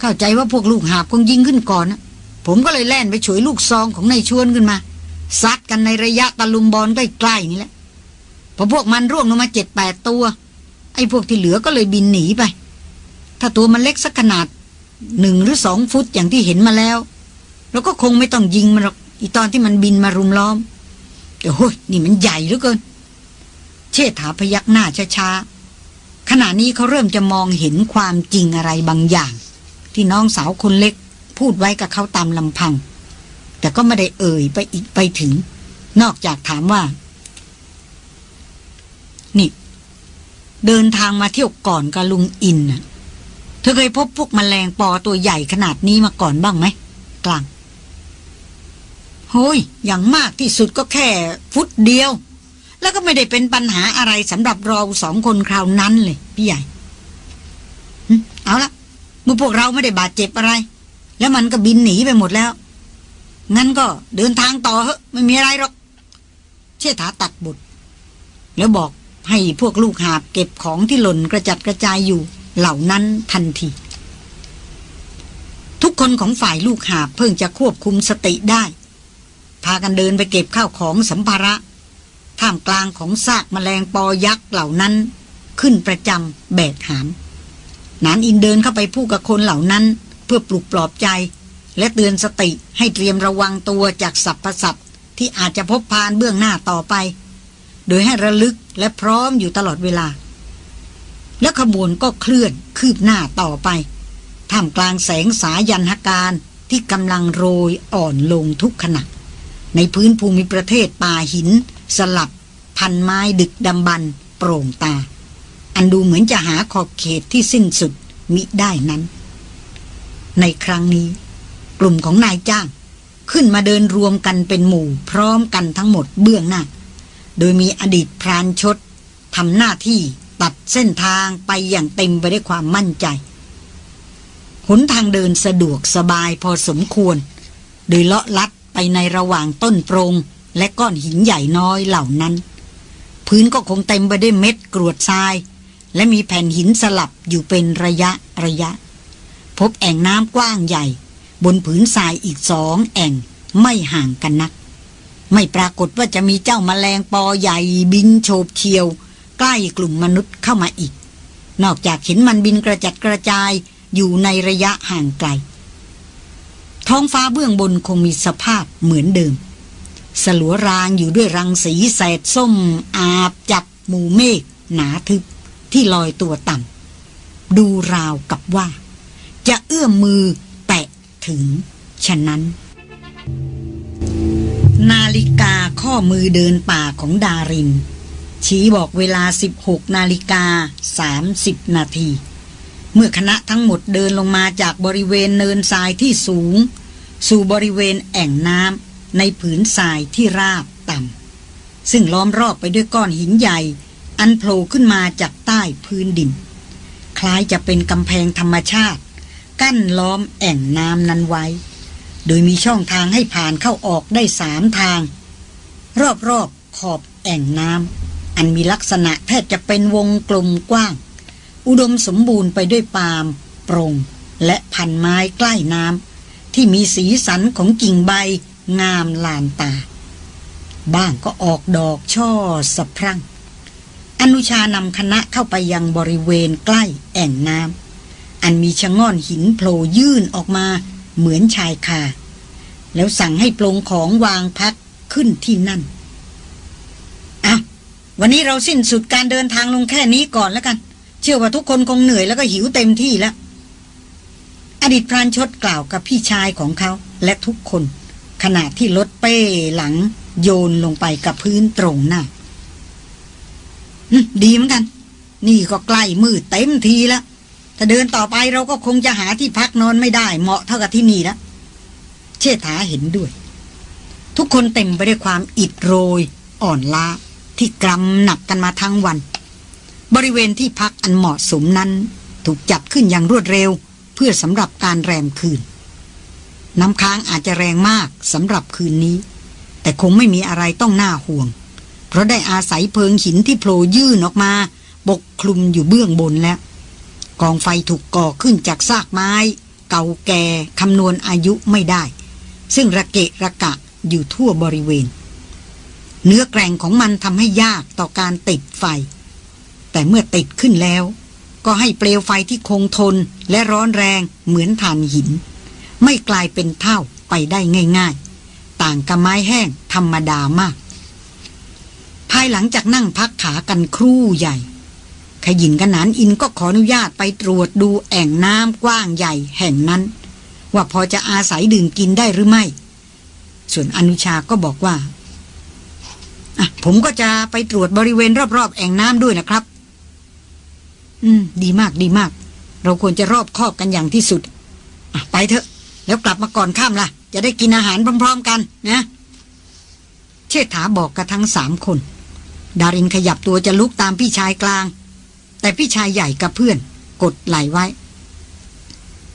เข้าใจว่าพวกลูกหาบคงยิงขึ้นก่อนนะผมก็เลยแล่นไปฉวยลูกซองของนายชวนขึ้นมาซัดกันในระยะตะลุมบอลใกล้ๆนี่แหละพอพวกมันร่วงลงมาเจ็ดแปดตัว ไอ้พวกที่เหลือก็เลยบินหนีไป ถ้าตัวมันเล็กสักขนาด หนึ่งหรือสองฟุตอย่างที่เห็นมาแล้วเราก็คงไม่ต้องยิงมันหรอกอีตอนที่มันบินมารุมล้อมแต่โอ้ยนี่มันใหญ่เหลือเกิน เชษฐาพยักหน้าช้าๆขณะนี้เขาเริ่มจะมองเห็นความจริงอะไรบางอย่าง ที่น้องสาวคนเล็ก พูดไว้กับเขาตามลำพัง แต่ก็ไม่ได้เอ่ยไปอีกไปถึง นอกจากถามว่า นี่ เดินทางมาเที่ยวก่อนกับลุงอินน่ะ เธอเคยพบพวกมแมลงปอตัวใหญ่ขนาดนี้มาก่อนบ้างไหม กลางโฮ้ย อย่างมากที่สุดก็แค่ฟุตเดียว แล้วก็ไม่ได้เป็นปัญหาอะไรสำหรับเราสองคนคราวนั้นเลย พี่ใหญ่เอาละเมื่อพวกเราไม่ได้บาดเจ็บอะไร แล้วมันก็บินหนีไปหมดแล้ว งั้นก็เดินทางต่อเหอะไม่มีอะไรหรอก เชี่ยถาตัดบท แล้วบอกให้พวกลูกหาบเก็บของที่หล่นกระจัดกระจายอยู่ เหล่านั้นทันที ทุกคนของฝ่ายลูกหาเพิ่งจะควบคุมสติได้ พากันเดินไปเก็บข้าวของสัมภาระท่ามกลางของซากแมลงปอยักษ์เหล่านั้น ขึ้นประจำแบกหามนานอินเดินเข้าไปพูดกับคนเหล่านั้น เพื่อปลุกปลอบใจ และเตือนสติให้เตรียมระวังตัวจากสัพพสัตที่อาจจะพบพานเบื้องหน้าต่อไป โดยให้ระลึกและพร้อมอยู่ตลอดเวลา และขบวนก็เคลื่อนคืบหน้าต่อไปท่ามกลางแสงสายันหการที่กำลังโรยอ่อนลงทุกขณะ ในพื้นภูมิประเทศป่าหิน สลับ พันไม้ดึกดำบรรโปร่งตา อันดูเหมือนจะหาขอบเขตที่สิ้นสุดมิได้นั้น ในครั้งนี้ กลุ่มของนายจ้าง ขึ้นมาเดินรวมกันเป็นหมู่พร้อมกันทั้งหมดเบื้องหน้า โดยมีอดีตพรานชดทำหน้าที่ ตัดเส้นทางไปอย่างเต็มไปด้วยความมั่นใจ หนทางเดินสะดวกสบายพอสมควร โดยเลาะลัดไปในระหว่างต้นโปรงและก้อนหินใหญ่น้อยเหล่านั้น พื้นก็คงเต็มไปด้วยเม็ดกรวดทราย และมีแผ่นหินสลับอยู่เป็นระยะระยะ พบแอ่งน้ำกว้างใหญ่ บนผืนทรายอีกสองแอ่งไม่ห่างกันนัก ไม่ปรากฏว่าจะมีเจ้ามาแมลงปอใหญ่บินโฉบเฉียว ใกล้กลุ่มมนุษย์เข้ามาอีก นอกจากเห็นมันบินกระจัดกระจายอยู่ในระยะห่างไกล ท้องฟ้าเบื้องบนคงมีสภาพเหมือนเดิม สลัวรางอยู่ด้วยรังสีแสดส้ม อาบจับหมู่เมฆหนาทึบที่ลอยตัวต่ำดูราวกับว่า จะเอื้อมมือแตะถึง ฉะนั้น นาฬิกาข้อมือเดินป่าของดาริน ชี้บอกเวลา 16 นาฬิกา 30 นาที เมื่อคณะทั้งหมดเดินลงมาจากบริเวณเนินทรายที่สูง สู่บริเวณแอ่งน้ำในผืนทรายที่ราบต่ำซึ่งล้อมรอบไปด้วยก้อนหินใหญ่ อันโผล่ขึ้นมาจากใต้พื้นดิน คล้ายจะเป็นกำแพงธรรมชาติ กั้นล้อมแอ่งน้ำนั้นไว้ โดยมีช่องทางให้ผ่านเข้าออกได้สามทาง รอบๆขอบแอ่งน้ำ อันมีลักษณะแทบจะเป็นวงกลมกว้าง อุดมสมบูรณ์ไปด้วยปาล์มปรงและพันไม้ใกล้น้ำที่มีสีสันของกิ่งใบงามลานตา บ้างก็ออกดอกช่อสะพรั่ง อนุชานำคณะเข้าไปยังบริเวณใกล้แอ่งน้ำอันมีชะง่อนหินโผล่ยื่นออกมาเหมือนชายคาแล้วสั่งให้ปลงของวางพักขึ้นที่นั่น วันนี้เราสิ้นสุดการเดินทางลงแค่นี้ก่อนแล้วกัน เชื่อว่าทุกคนคงเหนื่อยแล้วก็หิวเต็มที่แล้ว อดีตพรานชดกล่าวกับพี่ชายของเขาและทุกคน ขณะที่รถเป้หลัง โยนลงไปกับพื้นตรงหน้าดีเหมือนกัน นี่ก็ใกล้มืดเต็มทีแล้ว ถ้าเดินต่อไปเราก็คงจะหาที่พักนอนไม่ได้ เหมาะเท่ากับที่นี่แล้วเชษฐาเห็นด้วย ทุกคนเต็มไปด้วยความอิดโรยอ่อนล้า ที่กรำหนักกันมาทั้งวัน บริเวณที่พักอันเหมาะสมนั้น ถูกจัดขึ้นอย่างรวดเร็ว เพื่อสำหรับการแรมคืน น้ำค้างอาจจะแรงมากสำหรับคืนนี้ แต่คงไม่มีอะไรต้องน่าห่วง เพราะได้อาศัยเพิงหินที่โผล่ยื่นออกมาปกคลุมอยู่เบื้องบนแล้ว กองไฟถูกก่อขึ้นจากซากไม้ เก่าแก่คำนวณอายุไม่ได้ ซึ่งระเกะระกะอยู่ทั่วบริเวณ เนื้อแกร่งของมันทำให้ยากต่อการติดไฟ แต่เมื่อติดขึ้นแล้ว ก็ให้เปลวไฟที่คงทนและร้อนแรงเหมือนถ่านหิน ไม่กลายเป็นเท่าไปได้ง่าย ๆ ต่างกับไม้แห้งธรรมดามาก ภายหลังจากนั่งพักขากันครู่ใหญ่ ขยินกันนานอินก็ขออนุญาตไปตรวจดูแอ่งน้ำกว้างใหญ่แห่งนั้น ว่าพอจะอาศัยดื่มกินได้หรือไม่ ส่วนอนุชาก็บอกว่า ผมก็จะไปตรวจบริเวณรอบๆ แอ่งน้ำด้วยนะครับ อืม ดีมากดีมาก เราควรจะรอบคอบกันอย่างที่สุดไปเถอะ แล้วกลับมาก่อนข้ามละ่ะ จะได้กินอาหารพร้อม ๆ กันนะ เชษฐาบอกกับทั้งสามคน ดารินขยับตัวจะลุกตามพี่ชายกลาง แต่พี่ชายใหญ่กับเพื่อน กดไหลไว้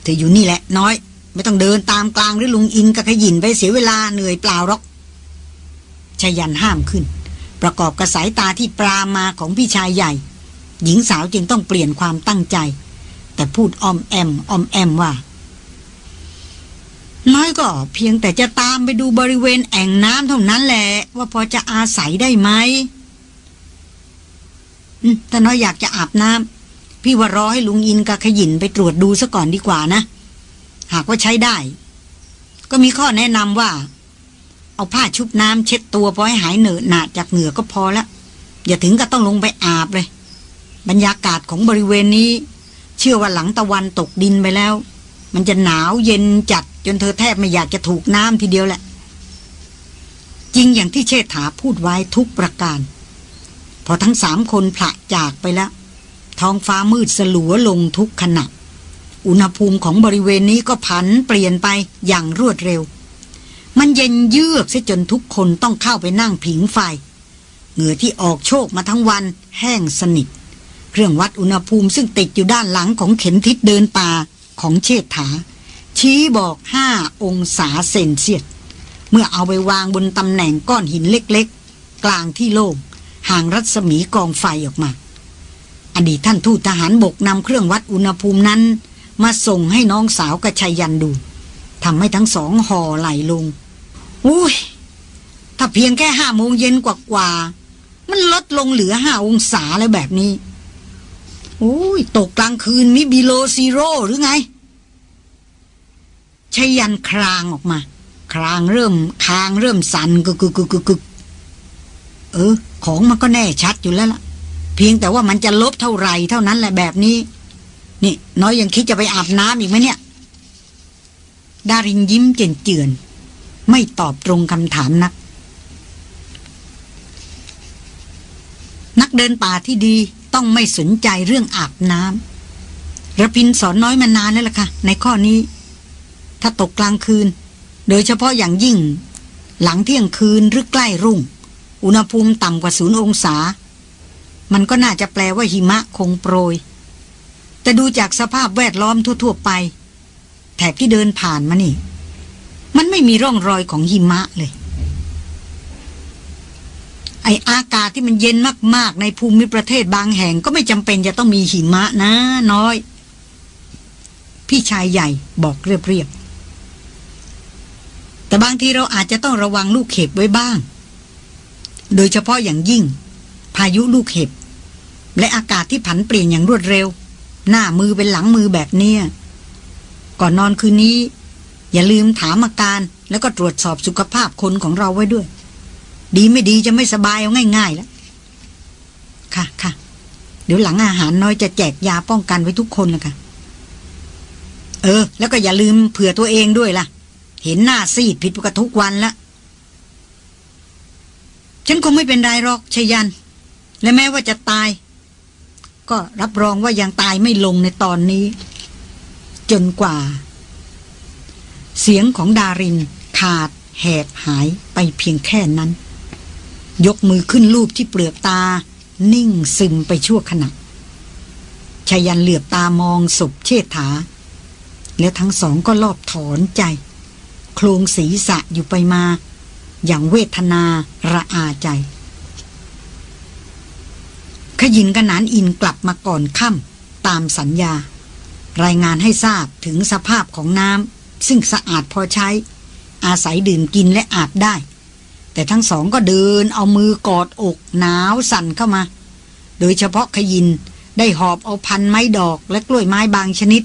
เธออยู่นี่แหละ น้อย ไม่ต้องเดินตามกลางหรือลุงอินกับขยินไปเสียเวลาเหนื่อยเปล่าหรอก ชยันห้ามขึ้น ประกอบกับสายตาที่ปรามาของพี่ชายใหญ่ หญิงสาวจึงต้องเปลี่ยนความตั้งใจ แต่พูดออมแอมออมแอมว่าน้อยก็เพียงแต่จะตามไปดูบริเวณแอ่งน้ำเท่านั้นแหละ ว่าพอจะอาศัยได้ไหมถ้าน้อยอยากจะอาบน้ำพี่ว่ารอให้ลุงอินกับขยินไปตรวจดูซะก่อนดีกว่านะ หากว่าใช้ได้ ก็มีข้อแนะนำว่า เอาผ้าชุบน้ำเช็ดตัวพอให้หายเหนอะหนาจากเหงื่อก็พอละอย่าถึงกับต้องลงไปอาบเลย บรรยากาศของบริเวณนี้ เชื่อว่าหลังตะวันตกดินไปแล้ว มันจะหนาวเย็นจัดจนเธอแทบไม่อยากจะถูกน้ำทีเดียวแหละ จริงอย่างที่เชษฐาพูดไว้ทุกประการ พอทั้งสามคนผละจากไปแล้ว ท้องฟ้ามืดสลัวลงทุกขณะอุณหภูมิของบริเวณนี้ก็ผันเปลี่ยนไปอย่างรวดเร็ว มันเย็นเยือกเสียจนทุกคนต้องเข้าไปนั่งผิงไฟ เหงื่อที่ออกโชกมาทั้งวันแห้งสนิท เครื่องวัดอุณหภูมิซึ่งติดอยู่ด้านหลังของเข็มทิศเดินป่าของเชษฐา ชี้บอกห้าองศาเซนเซียสเมื่อเอาไปวางบนตำแหน่งก้อนหินเล็กๆ กลางที่โล่งห่างรัศมีกองไฟออกมา อดีตท่านทูตทหารบกนำเครื่องวัดอุณหภูมินั้น มาส่งให้น้องสาวกระชัยยันดูทำให้ทั้งสองห่อไหลลง อุ้ย ถ้าเพียงแค่ห้าโมงเย็นกว่าๆ มันลดลงเหลือห้าองศาแล้วแบบนี้อุ้ย ตกกลางคืนมิบิโลซีโร่หรือไงชัยยันครางออกมา ครางเริ่มคางเริ่มสั่นกึกกึกกึกกึกเออ ของมันก็แน่ชัดอยู่แล้วล่ะ เพียงแต่ว่ามันจะลบเท่าไรเท่านั้นแหละแบบนี้ นี่ น้อยยังคิดจะไปอาบน้ำอีกไหมเนี่ย ดารินยิ้มเจนเจือน ไม่ตอบตรงคำถามนัก นักเดินป่าที่ดีต้องไม่สนใจเรื่องอาบน้ำระพินสอนน้อยมานานแล้วล่ะค่ะ ในข้อนี้ ถ้าตกกลางคืน โดยเฉพาะอย่างยิ่ง หลังเที่ยงคืนหรือใกล้รุ่ง อุณหภูมิต่ำกว่าศูนย์องศา มันก็น่าจะแปลว่าหิมะคงโปรย แต่ดูจากสภาพแวดล้อมทั่ว ๆ ไป แถบที่เดินผ่านมานี่ มันไม่มีร่องรอยของหิมะเลย ไออากาศที่มันเย็นมาก ๆ ในภูมิประเทศบางแห่งก็ไม่จำเป็นจะต้องมีหิมะนะ น้อย พี่ชายใหญ่บอกเรียบ ๆ แต่บางทีเราอาจจะต้องระวังลูกเห็บไว้บ้าง โดยเฉพาะอย่างยิ่ง พายุลูกเห็บ และอากาศที่ผันเปลี่ยนอย่างรวดเร็ว หน้ามือเป็นหลังมือแบบเนี้ยก่อนนอนคืนนี้ อย่าลืมถามอาการแล้วก็ตรวจสอบสุขภาพคนของเราไว้ด้วย ดีไม่ดีจะไม่สบายเอาง่ายๆแล้วค่ะค่ะเดี๋ยวหลังอาหารน้อยจะแจกยาป้องกันไว้ทุกคนลยค่ะเออ แล้วก็อย่าลืมเผื่อตัวเองด้วยล่ะ เห็นหน้าซีดผิดปกติทุกวันละฉันคงไม่เป็นไรหรอกชยัน และแม้ว่าจะตาย ก็รับรองว่ายังตายไม่ลงในตอนนี้ จนกว่า เสียงของดารินขาดแหบหายไปเพียงแค่นั้น ยกมือขึ้นรูปที่เปลือกตา นิ่งซึมไปชั่วขณะชายันเหลือบตามองศพเชษฐา แล้วทั้งสองก็ลอบถอนใจ โครงศีรษะอยู่ไปมา อย่างเวทนาระอาใจ ขยินกระนานอินกลับมาก่อนค่ำตามสัญญา รายงานให้ทราบถึงสภาพของน้ำ ซึ่งสะอาดพอใช้ อาศัยดื่มกินและอาบได้ แต่ทั้งสองก็เดินเอามือกอดอกหนาวสั่นเข้ามา โดยเฉพาะขยินได้หอบเอาพันไม้ดอกและกล้วยไม้บางชนิด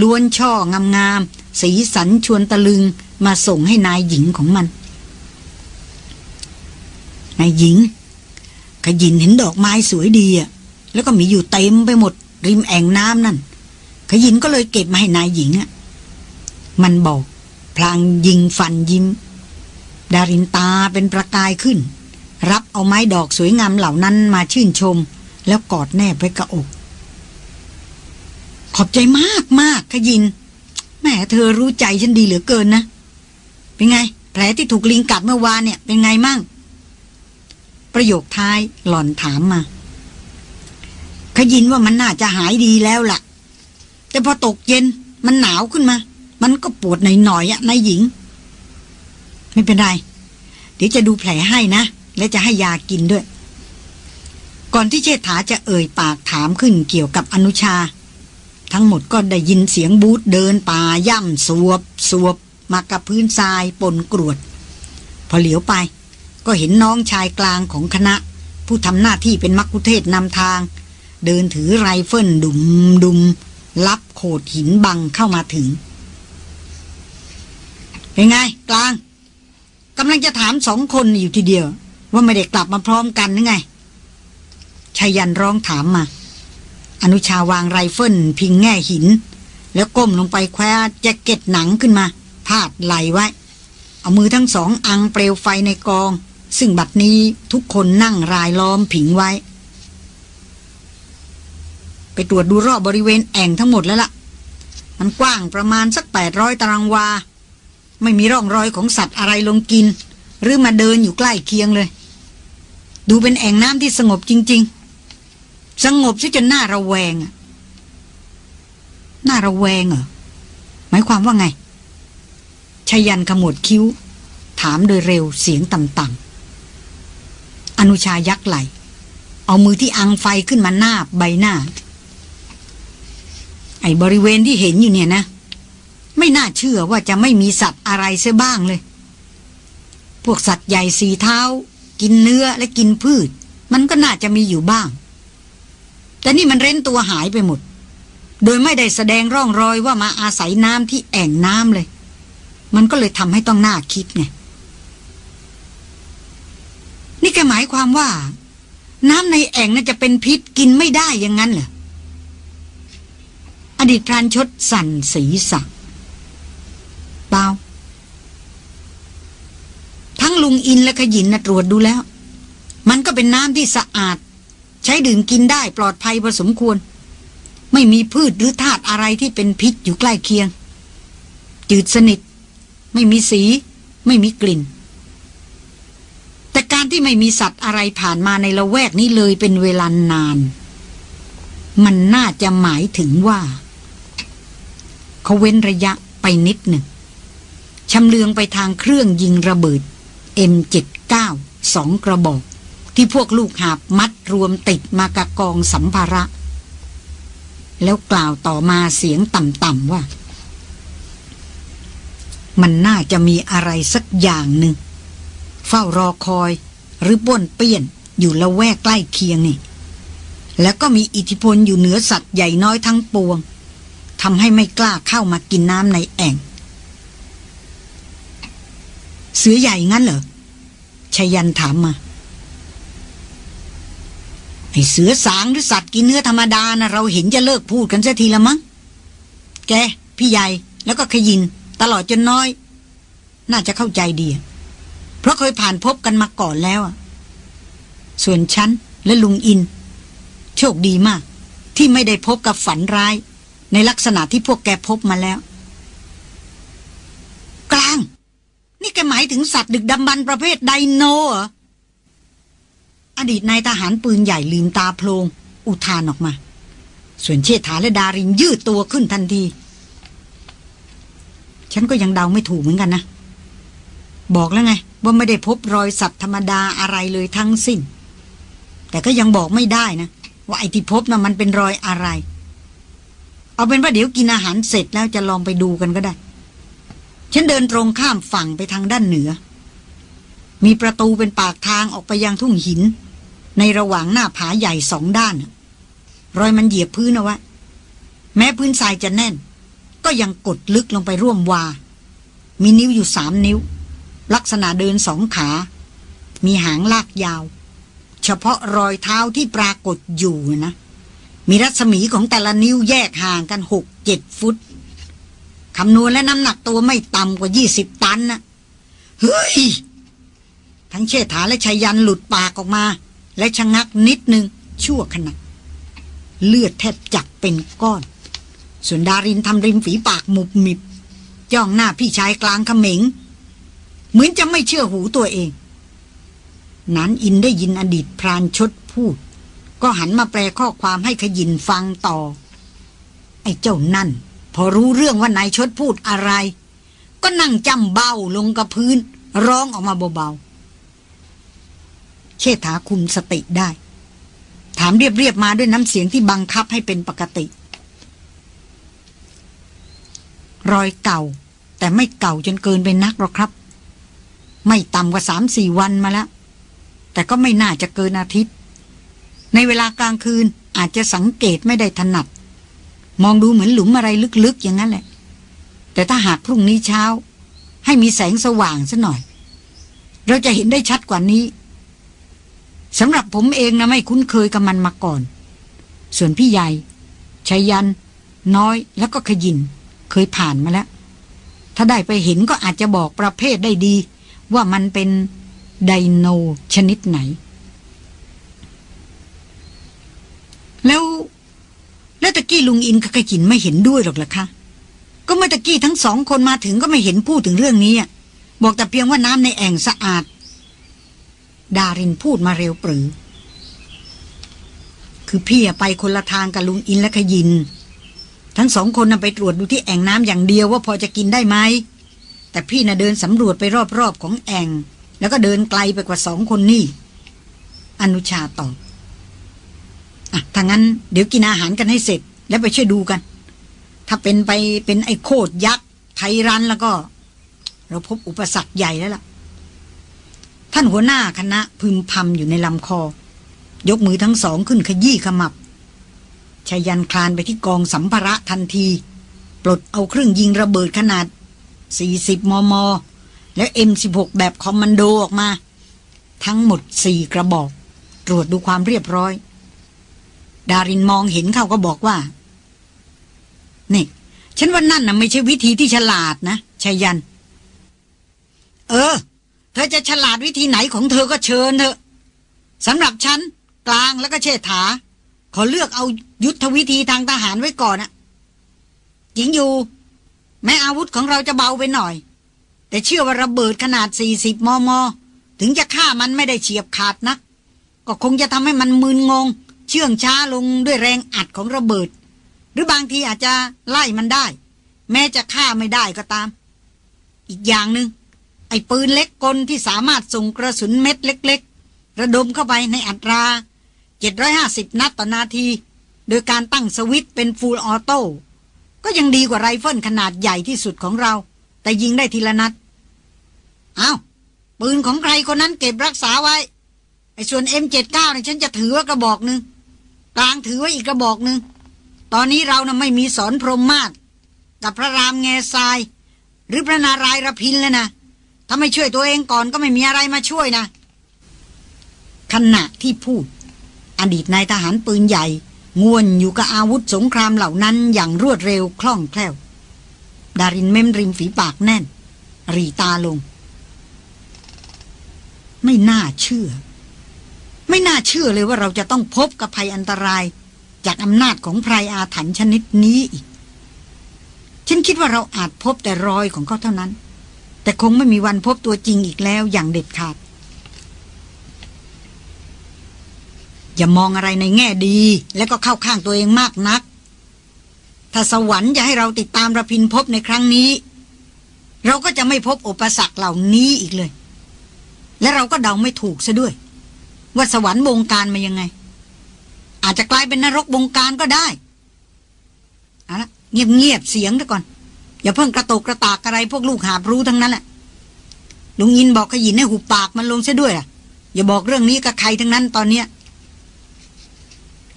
ล้วนช่องามๆสีสันชวนตะลึงมาส่งให้นายหญิงของมัน นายหญิง ขยินเห็นดอกไม้สวยดีอะแล้วก็มีอยู่เต็มไปหมด ริมแอ่งน้ำนั่น ขยินก็เลยเก็บมาให้นายหญิงอะ มันบอก พลางยิงฟันยิ้ม ดารินตาเป็นประกายขึ้น รับเอาไม้ดอกสวยงามเหล่านั้นมาชื่นชม แล้วกอดแนบไว้กับอก ขอบใจมากมากขยินแม่เธอรู้ใจฉันดีเหลือเกินนะ เป็นไง แผลที่ถูกลิงกัดเมื่อวานเนี่ยเป็นไงมั่ง ประโยคท้ายหล่อนถามมาขยินว่ามันน่าจะหายดีแล้วล่ะ แต่พอตกเย็นมันหนาวขึ้นมา มันก็ปวดหน่อยๆอะนายหญิง ไม่เป็นไร เดี๋ยวจะดูแผลให้นะ และจะให้ยากินด้วย ก่อนที่เชษฐาจะเอ่ยปากถามขึ้นเกี่ยวกับอนุชา ทั้งหมดก็ได้ยินเสียงบูธเดินป่าย่ำสวบสวบมากับพื้นทรายปนกรวด พอเหลียวไป ก็เห็นน้องชายกลางของคณะ ผู้ทำหน้าที่เป็นมักคุเทศนำทาง เดินถือไรเฟิลดุมดุมรับโขดหินบังเข้ามาถึง เป็นไงกลางกำลังจะถามสองคนอยู่ทีเดียว ว่าไม่ได้กลับมาพร้อมกันนึไงชายันร้องถามมา อนุชาวางไรเฟิลพิงแง่หิน แล้วก้มลงไปแคว้แจ็คเก็ตหนังขึ้นมา พาดไหลไว้ เอามือทั้งสองอังเปลวไฟในกอง ซึ่งบัดนี้ทุกคนนั่งรายล้อมผิงไว้ ไปตรวจดูรอบบริเวณแอ่งทั้งหมดแล้วล่ะ มันกว้างประมาณสักแปดร้อยตารางวา ไม่มีร่องรอยของสัตว์อะไรลงกิน หรือมาเดินอยู่ใกล้เคียงเลย ดูเป็นแอ่งน้ำที่สงบจริง ๆ สงบซะจนน่าระแวงอะน่าระแวงเหรอหมายความว่าไงชยันขมวดคิ้ว ถามโดยเร็วเสียงต่ำๆอนุชายักไหล เอามือที่อังไฟขึ้นมาหน้าใบหน้า ไอ้บริเวณที่เห็นอยู่เนี่ยนะ ไม่น่าเชื่อว่าจะไม่มีสัตว์อะไรเสียบ้างเลย พวกสัตว์ใหญ่สีเท้า กินเนื้อและกินพืช มันก็น่าจะมีอยู่บ้าง แต่นี่มันเร้นตัวหายไปหมด โดยไม่ได้แสดงร่องรอยว่ามาอาศัยน้ำที่แอ่งน้ำเลย มันก็เลยทำให้ต้องน่าคิดไงนี่แกหมายความว่า น้ำในแอ่งน่าจะเป็นพิษกินไม่ได้อย่างนั้นเหรออดีตพรานชดสั่นศีรษะเปล่า ทั้งลุง อินและขยินนะตรวจดูแล้ว มันก็เป็นน้ำที่สะอาด ใช้ดื่มกินได้ปลอดภัยพอสมควร ไม่มีพืชหรือธาตุอะไรที่เป็นพิษอยู่ใกล้เคียง จืดสนิท ไม่มีสี ไม่มีกลิ่น แต่การที่ไม่มีสัตว์อะไรผ่านมาในละแวกนี้เลยเป็นเวลานาน มันน่าจะหมายถึงว่า เขาเว้นระยะไปนิดหนึ่งชำเลืองไปทางเครื่องยิงระเบิด M79 สองกระบอก ที่พวกลูกหาบมัดรวมติดมากะกองสัมภาระ แล้วกล่าวต่อมาเสียงต่ำๆว่า มันน่าจะมีอะไรสักอย่างหนึ่ง เฝ้ารอคอยหรือบ่นเปี้ยนอยู่ละแวกใกล้เคียงนี่ แล้วก็มีอิทธิพลอยู่เหนือสัตว์ใหญ่น้อยทั้งปวงทำให้ไม่กล้าเข้ามากินน้ำในแอ่ง เสือใหญ่งั้นเหรอชยันถามมาไอเสือสางหรือสัตว์กินเนื้อธรรมดานะเราเห็นจะเลิกพูดกันเสียทีละมั้งแก พี่ใหญ่แล้วก็ขยิน ตลอดจนน้อย น่าจะเข้าใจดี เพราะเคยผ่านพบกันมาก่อนแล้วอะส่วนฉันและลุงอิน โชคดีมาก ที่ไม่ได้พบกับฝันร้าย ในลักษณะที่พวกแกพบมาแล้ว กลาง นี่แกหมายถึงสัตว์ดึกดำบรรพ์ประเภทไดโนเหรอ อดีตนายทหารปืนใหญ่ลืมตาโพลง อุทานออกมา ส่วนเชษฐาและดารินยืดตัวขึ้นทันที ฉันก็ยังเดาไม่ถูกเหมือนกันนะ บอกแล้วไง ว่าไม่ได้พบรอยสัตว์ธรรมดาอะไรเลยทั้งสิ้น แต่ก็ยังบอกไม่ได้นะ ว่าไอ้ที่พบนะ่ะมันเป็นรอยอะไร เอาเป็นว่าเดี๋ยวกินอาหารเสร็จแล้วจะลองไปดูกันก็ได้ ฉันเดินตรงข้ามฝั่งไปทางด้านเหนือ มีประตูเป็นปากทางออกไปยังทุ่งหิน ในระหว่างหน้าผาใหญ่สองด้าน รอยมันเหยียบพื้นเอาไว้แม้พื้นทรายจะแน่น ก็ยังกดลึกลงไปร่วมวา มีนิ้วอยู่สามนิ้ว ลักษณะเดินสองขา มีหางลากยาว เฉพาะรอยเท้าที่ปรากฏอยู่นะ มีรัศมีของแต่ละนิ้วแยกห่างกันหกเจ็ดฟุต คำนวณและน้ำหนักตัวไม่ต่ำกว่ายี่สิบตันนะเฮ้ย ทั้งเชษฐาและชายันหลุดปากออกมา และชะงักนิดนึง ชั่วขณะเลือดแทบจักเป็นก้อน ส่วนดารินทำริมฝีปากมุบมิบ จ้องหน้าพี่ชายกลางขม็งเหมือนจะไม่เชื่อหูตัวเอง นั้นอินได้ยินอดีตพรานชดพูด ก็หันมาแปลข้อความให้ขยินฟังต่อ ไอ้เจ้านั่น พอรู้เรื่องว่านายชดพูดอะไร ก็นั่งจำเบ้าลงกับพื้น ร้องออกมาเบาๆ เชษฐาคุมสติได้ ถามเรียบๆมาด้วยน้ำเสียงที่บังคับให้เป็นปกติ รอยเก่า แต่ไม่เก่าจนเกินไปนักหรอกครับ ไม่ต่ำกว่าสามสี่วันมาแล้ว แต่ก็ไม่น่าจะเกินอาทิตย์ ในเวลากลางคืนอาจจะสังเกตไม่ได้ถนัด มองดูเหมือนหลุมอะไรลึกๆ อย่างนั้นแหละ แต่ถ้าหากพรุ่งนี้เช้า ให้มีแสงสว่างซะหน่อย เราจะเห็นได้ชัดกว่านี้สำหรับผมเองนะไม่คุ้นเคยกับมันมาก่อน ส่วนพี่ใหญ่ชัยยัน น้อยแล้วก็ขยิน เคยผ่านมาแล้ว ถ้าได้ไปเห็นก็อาจจะบอกประเภทได้ดี ว่ามันเป็นไดโนชนิดไหน แล้ว แล้วตะกี้ลุงอินกับขยินไม่เห็นด้วยหรอกล่ะคะ ก็เมื่อตะกี้ทั้งสองคนมาถึงก็ไม่เห็นพูดถึงเรื่องนี้บอกแต่เพียงว่าน้ำในแอ่งสะอาด ดารินพูดมาเร็วปรือ คือพี่ไปคนละทางกับลุงอินและขยิน ทั้งสองคนนำไปตรวจดูที่แอ่งน้ำอย่างเดียวว่าพอจะกินได้ไหมแต่พี่น่ะเดินสำรวจไปรอบๆของแอ่ง แล้วก็เดินไกลไปกว่าสองคนนี่ อนุชาตอบ ถ้างั้นเดี๋ยวกินอาหารกันให้เสร็จ แล้วไปช่วยดูกัน ถ้าเป็นไปเป็นไอ้โคดยักษ์ไทรันแล้วก็ เราพบอุปสรรคใหญ่แล้วล่ะ ท่านหัวหน้าคณะพึมพำอยู่ในลำคอ ยกมือทั้งสองขึ้นขยี้ขมับชายันคลานไปที่กองสัมภาระทันที ปลดเอาเครื่องยิงระเบิดขนาด 40 มม และ M16 แบบคอมมานโดออกมา ทั้งหมดสี่กระบอก ตรวจดูความเรียบร้อย ดารินมองเห็นเขาก็บอกว่านี่ฉันว่านั่นน่ะไม่ใช่วิธีที่ฉลาดนะชายัน เออ เธอจะฉลาดวิธีไหนของเธอก็เชิญเถอะสำหรับฉัน กลางแล้วก็เชษฐา ขอเลือกเอายุทธวิธีทางทหารไว้ก่อนอะจริงอยู่ แม้อาวุธของเราจะเบาไปหน่อย แต่เชื่อว่าระเบิดขนาด 40 มม ถึงจะฆ่ามันไม่ได้เฉียบขาดนะก็คงจะทำให้มันมึนงง เชื่องช้าลงด้วยแรงอัดของระเบิด หรือบางทีอาจจะไล่มันได้ แม้จะฆ่าไม่ได้ก็ตาม อีกอย่างหนึง่งไอ้ปืนเล็กกลที่สามารถส่งกระสุนเม็ดเล็ก ๆ ระดมเข้าไปในอัตรา 750 นัดต่อนาที โดยการตั้งสวิตช์เป็นฟูลออโต้ก็ยังดีกว่าไรเฟิลขนาดใหญ่ที่สุดของเรา แต่ยิงได้ทีละนัดอา้าวปืนของใครคนนั้นเก็บรักษาไว้ไอ้ส่วน M79 เนี่ยฉันจะถือว่ากระบอกหนึ่ง กลางถือไว้อีกกระบอกหนึ่งตอนนี้เรานะ่ะไม่มีสอนพรหมมาศกับพระรามแง่ทราย หรือพระนารายณ์ระพินเลยนะถ้าไม่ช่วยตัวเองก่อนก็ไม่มีอะไรมาช่วยนะ ขณะที่พูด อดีตนายทหารปืนใหญ่งวนอยู่กับอาวุธสงครามเหล่านั้นอย่างรวดเร็วคล่องแคล่ว ดารินเม้มริมฝีปากแน่น รีตาลง ไม่น่าเชื่อ ไม่น่าเชื่อเลยว่าเราจะต้องพบกับภัยอันตราย จากอำนาจของไพรอาถรรพ์ชนิดนี้อีก ฉันคิดว่าเราอาจพบแต่รอยของเขาเท่านั้น แต่คงไม่มีวันพบตัวจริงอีกแล้วอย่างเด็ดขาด อย่ามองอะไรในแง่ดี แล้วก็เข้าข้างตัวเองมากนัก ถ้าสวรรค์จะให้เราติดตามระพินพบในครั้งนี้ เราก็จะไม่พบอุปสรรคเหล่านี้อีกเลย และเราก็เดาไม่ถูกซะด้วย ว่าสวรรค์บงการมายังไง อาจจะกลายเป็นนรกบงการก็ได้เอาละเงียบๆเสียงเถอะก่อน อย่าเพิ่งกระโตกกระตากอะไรพวกลูกหาบรู้ทั้งนั้นแหละลุงยินบอกขยินให้หุบปากมันลงซะด้วยอะ อย่าบอกเรื่องนี้กับใครทั้งนั้นตอนเนี้ย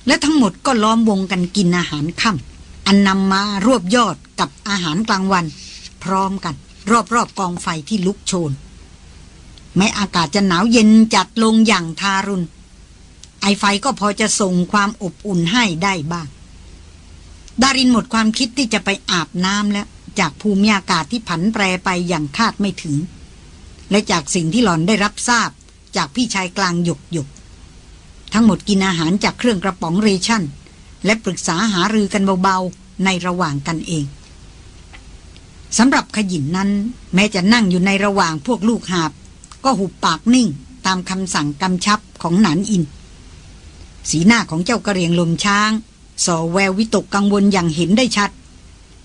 และทั้งหมดก็ล้อมวงกันกินอาหารค่ำอันนำมารวบยอดกับอาหารกลางวัน พร้อมกัน รอบๆกองไฟที่ลุกโชน แม้อากาศจะหนาวเย็นจัดลงอย่างทารุณ ไอไฟก็พอจะส่งความอบอุ่นให้ได้บ้าง ดารินหมดความคิดที่จะไปอาบน้ำแล้ว จากภูมิอากาศที่ผันแปรไปอย่างคาดไม่ถึง และจากสิ่งที่หล่อนได้รับทราบจากพี่ชายกลางหยกหยกทั้งหมดกินอาหารจากเครื่องกระป๋องเรชั่น และปรึกษาหารือกันเบาๆ ในระหว่างกันเองสำหรับขยินนั้น แม้จะนั่งอยู่ในระหว่างพวกลูกหาบ ก็หุบปากนิ่งตามคำสั่งกำชับของหนานอิน สีหน้าของเจ้ากระเรียงลมช้าง ส่อแวววิตกกังวลอย่างเห็นได้ชัด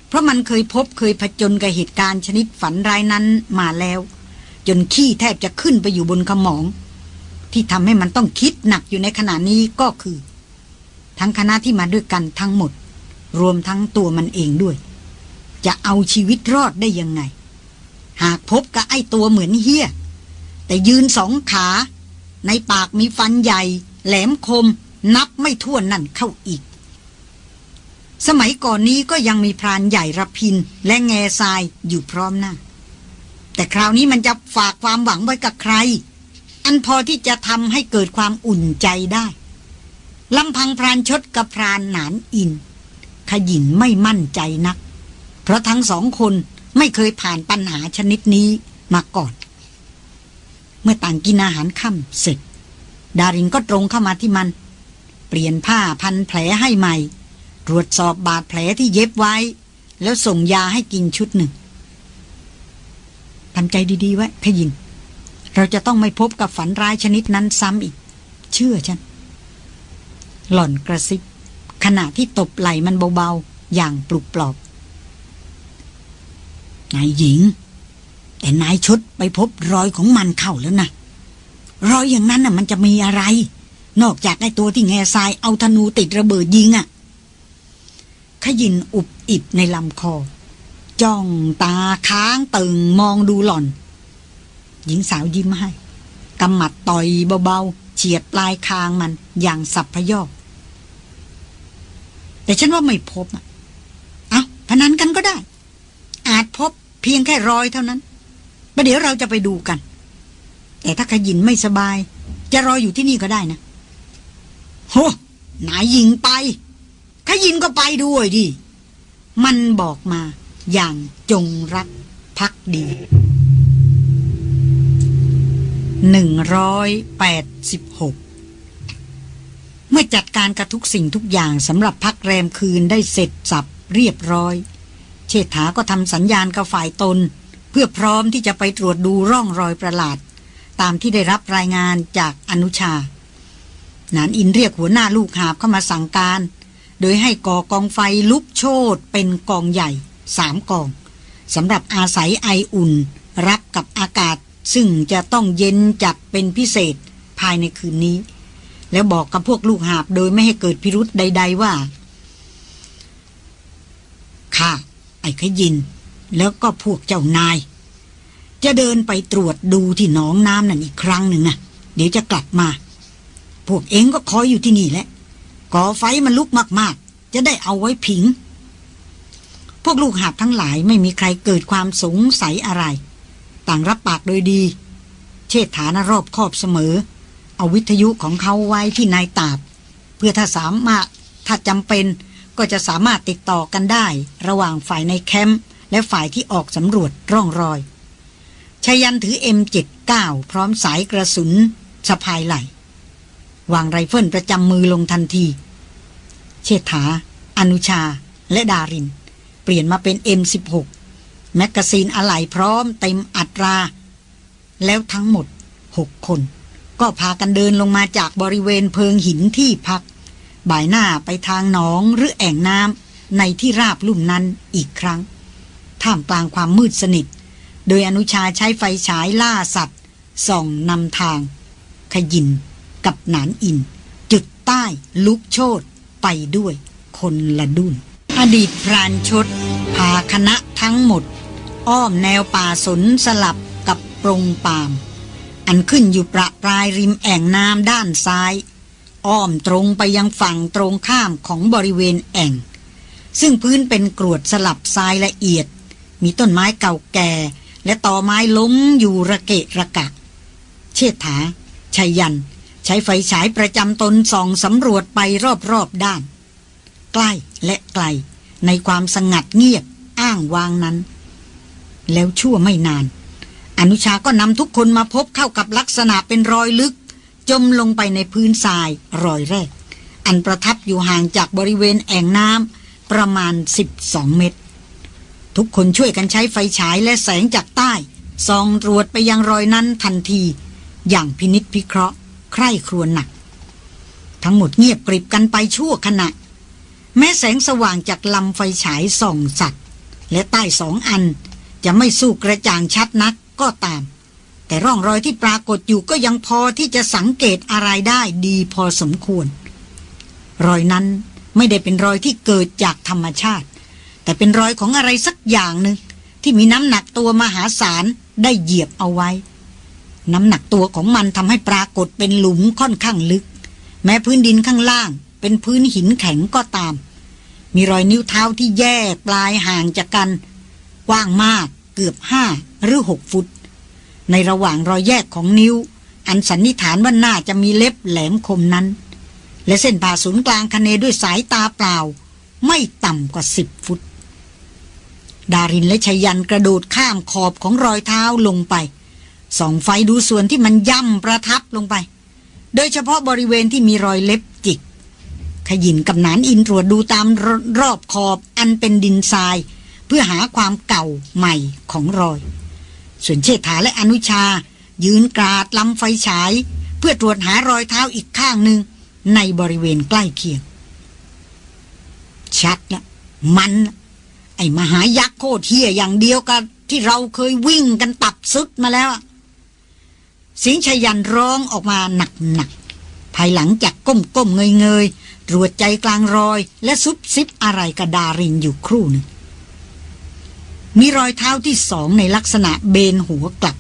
เพราะมันเคยพบเคยผจญกับเหตุการณ์ชนิดฝันร้ายนั้นมาแล้ว จนขี้แทบจะขึ้นไปอยู่บนขมอง ที่ทำให้มันต้องคิดหนักอยู่ในขณะนี้ก็คือ ทั้งคณะที่มาด้วยกันทั้งหมด รวมทั้งตัวมันเองด้วย จะเอาชีวิตรอดได้ยังไง หากพบกับไอ้ตัวเหมือนเฮี้ย แต่ยืนสองขา ในปากมีฟันใหญ่ แหลมคม นับไม่ถ้วนนั่นเข้าอีก สมัยก่อนนี้ก็ยังมีพรานใหญ่ระพิน และแง่ทรายอยู่พร้อมหน้า แต่คราวนี้มันจะฝากความหวังไว้กับใคร อันพอที่จะทำให้เกิดความอุ่นใจได้ลำพังพรานชดกับพรานหนานอิน ขยินไม่มั่นใจนัก เพราะทั้งสองคนไม่เคยผ่านปัญหาชนิดนี้มาก่อน เมื่อต่างกินอาหารค่ำเสร็จ ดารินก็ตรงเข้ามาที่มัน เปลี่ยนผ้าพันแผลให้ใหม่ ตรวจสอบบาดแผลที่เย็บไว้ แล้วส่งยาให้กินชุดหนึ่งทำใจดีๆไว้ขยิน เราจะต้องไม่พบกับฝันร้ายชนิดนั้นซ้ำอีก เชื่อฉัน หล่อนกระซิบขณะที่ตบไหล่มันเบาๆ อย่างปลุกปลอบนายหญิง แต่นายชดไปพบรอยของมันเข้าแล้วนะรอยอย่างนั้นน่ะมันจะมีอะไร นอกจากไอ้ตัวที่แง่ทรายเอาธนูติดระเบิดยิงอะ่ะขยินอุบอิบในลำคอ จ้องตาค้างตึงมองดูหล่อน หญิงสาวยิ้มให้กำหมัดต่อยเบาๆเฉียดปลายคางมันอย่างสับพยอกแต่ฉันว่าไม่พบอะ เอาพนันกันก็ได้ อาจพบเพียงแค่รอยเท่านั้น ประเดี๋ยวเราจะไปดูกัน แต่ถ้าขยินไม่สบาย จะรออยู่ที่นี่ก็ได้นะโหนายยิงไปขยินก็ไปด้วยดิ มันบอกมาอย่างจงรักพักดีหนึ่งร้อยแปดสิบหกเมื่อจัดการกับทุกสิ่งทุกอย่างสำหรับพักแรมคืนได้เสร็จสับเรียบร้อย เชษฐาก็ทำสัญญาณกับฝ่ายตน เพื่อพร้อมที่จะไปตรวจดูร่องรอยประหลาด ตามที่ได้รับรายงานจากอนุชา นานอินเรียกหัวหน้าลูกหาบเข้ามาสั่งการ โดยให้ก่อกองไฟลุกโชดเป็นกองใหญ่สามกองสำหรับอาศัยไออุ่น รับกับอากาศซึ่งจะต้องเย็นจัดเป็นพิเศษภายในคืนนี้ แล้วบอกกับพวกลูกหาบโดยไม่ให้เกิดพิรุษใด ๆว่า ค่ะ ไอ้ขยิน แล้วก็พวกเจ้านาย จะเดินไปตรวจดูที่หนองน้ำนั่นอีกครั้งหนึ่งนะเดี๋ยวจะกลับมา พวกเองก็คอยอยู่ที่นี่แหละก่อไฟมันลุกมากๆ จะได้เอาไว้ผิง พวกลูกหาบทั้งหลายไม่มีใครเกิดความสงสัยอะไร ต่างรับปากโดยดี เชษฐารอบคอบเสมอ เอาวิทยุของเขาไว้ที่นายตาบ เพื่อถ้าสามารถถ้าจำเป็นก็จะสามารถติดต่อกันได้ ระหว่างฝ่ายในแคมป์ และฝ่ายที่ออกสำรวจร่องรอยไชยยันต์ถือ M79 พร้อมสายกระสุนสะพายไหล่วางไรเฟิลประจำมือลงทันที เชษฐา อนุชา และดาริน เปลี่ยนมาเป็น M16 แมกกาซีนอะไหล่พร้อมเต็มอัตรา แล้วทั้งหมดหกคน ก็พากันเดินลงมาจากบริเวณเพิงหินที่พัก บ่ายหน้าไปทางหนองหรือแอ่งน้ำในที่ราบลุ่มนั้นอีกครั้ง ท่ามกลางความมืดสนิท โดยอนุชาใช้ไฟฉายล่าสัตว์ ส่องนำทาง ขยินกับหนานอิน จุดใต้ลุกโชดไปด้วยคนละดุนอดีตพรานชดพาคณะทั้งหมด อ้อมแนวป่าสนสลับกับปรงปาม อันขึ้นอยู่ประปรายริมแอ่งน้ำด้านซ้าย อ้อมตรงไปยังฝั่งตรงข้ามของบริเวณแอ่ง ซึ่งพื้นเป็นกรวดสลับทรายละเอียด มีต้นไม้เก่าแก่ และต่อไม้ล้มอยู่ระเกะระกะ เชษฐาชัยยัน ใช้ไฟฉายประจำตนส่องสำรวจไปรอบๆด้าน ใกล้และไกล ในความสงัดเงียบอ้างวางนั้น แล้วชั่วไม่นาน อนุชาก็นำทุกคนมาพบเข้ากับลักษณะเป็นรอยลึก จมลงไปในพื้นทรายรอยแรก อันประทับอยู่ห่างจากบริเวณแอ่งน้ำประมาณ 12 เมตร ทุกคนช่วยกันใช้ไฟฉายและแสงจากใต้ส่องตรวจไปยังรอยนั้นทันที อย่างพินิษพิเคราะห์ ใคร่ครวญหนัก ทั้งหมดเงียบกริบกันไปชั่วขณะ แม้แสงสว่างจากลำไฟฉายส่องสัตว์ และใต้สองอัน จะไม่สู้กระจ่างชัดนักก็ตาม แต่ร่องรอยที่ปรากฏอยู่ก็ยังพอที่จะสังเกตอะไรได้ดีพอสมควร รอยนั้นไม่ได้เป็นรอยที่เกิดจากธรรมชาติ แต่เป็นรอยของอะไรสักอย่างหนึ่งที่มีน้ำหนักตัวมหาศาลได้เหยียบเอาไว้ น้ำหนักตัวของมันทำให้ปรากฏเป็นหลุมค่อนข้างลึก แม้พื้นดินข้างล่าง เป็นพื้นหินแข็งก็ตาม มีรอยนิ้วเท้าที่แยกปลายห่างจากกันกว้างมากเกือบห้าหรือหกฟุต ในระหว่างรอยแยกของนิ้ว อันสันนิษฐานว่าน่าจะมีเล็บแหลมคมนั้น และเส้นผ่าศูนย์กลางคเนด้วยสายตาเปล่า ไม่ต่ำกว่าสิบฟุต ดารินและชยันกระโดดข้ามขอบของรอยเท้าลงไปส่องไฟดูส่วนที่มันย่ำประทับลงไป โดยเฉพาะบริเวณที่มีรอยเล็บจิก ขยินกับนานอินตรวจดูตามรรอบขอบอันเป็นดินทราย เพื่อหาความเก่าใหม่ของรอย ส่วนเชษฐาและอนุชา ยืนกราดลำไฟฉาย เพื่อตรวจหารอยเท้าอีกข้างหนึ่งในบริเวณใกล้เคียง ชัดละมันละ ไอ้มหายักษ์โคตรเฮียอย่างเดียวกับที่เราเคยวิ่งกันตับซึดมาแล้วเสียงชายันร้องออกมาหนักๆภายหลังจากก้มๆเงยๆตรวจใจกลางรอย และซุบซิบอะไรกระดารินอยู่ครู่หนึ่งมีรอยเท้าที่สองในลักษณะเบนหัวกลับ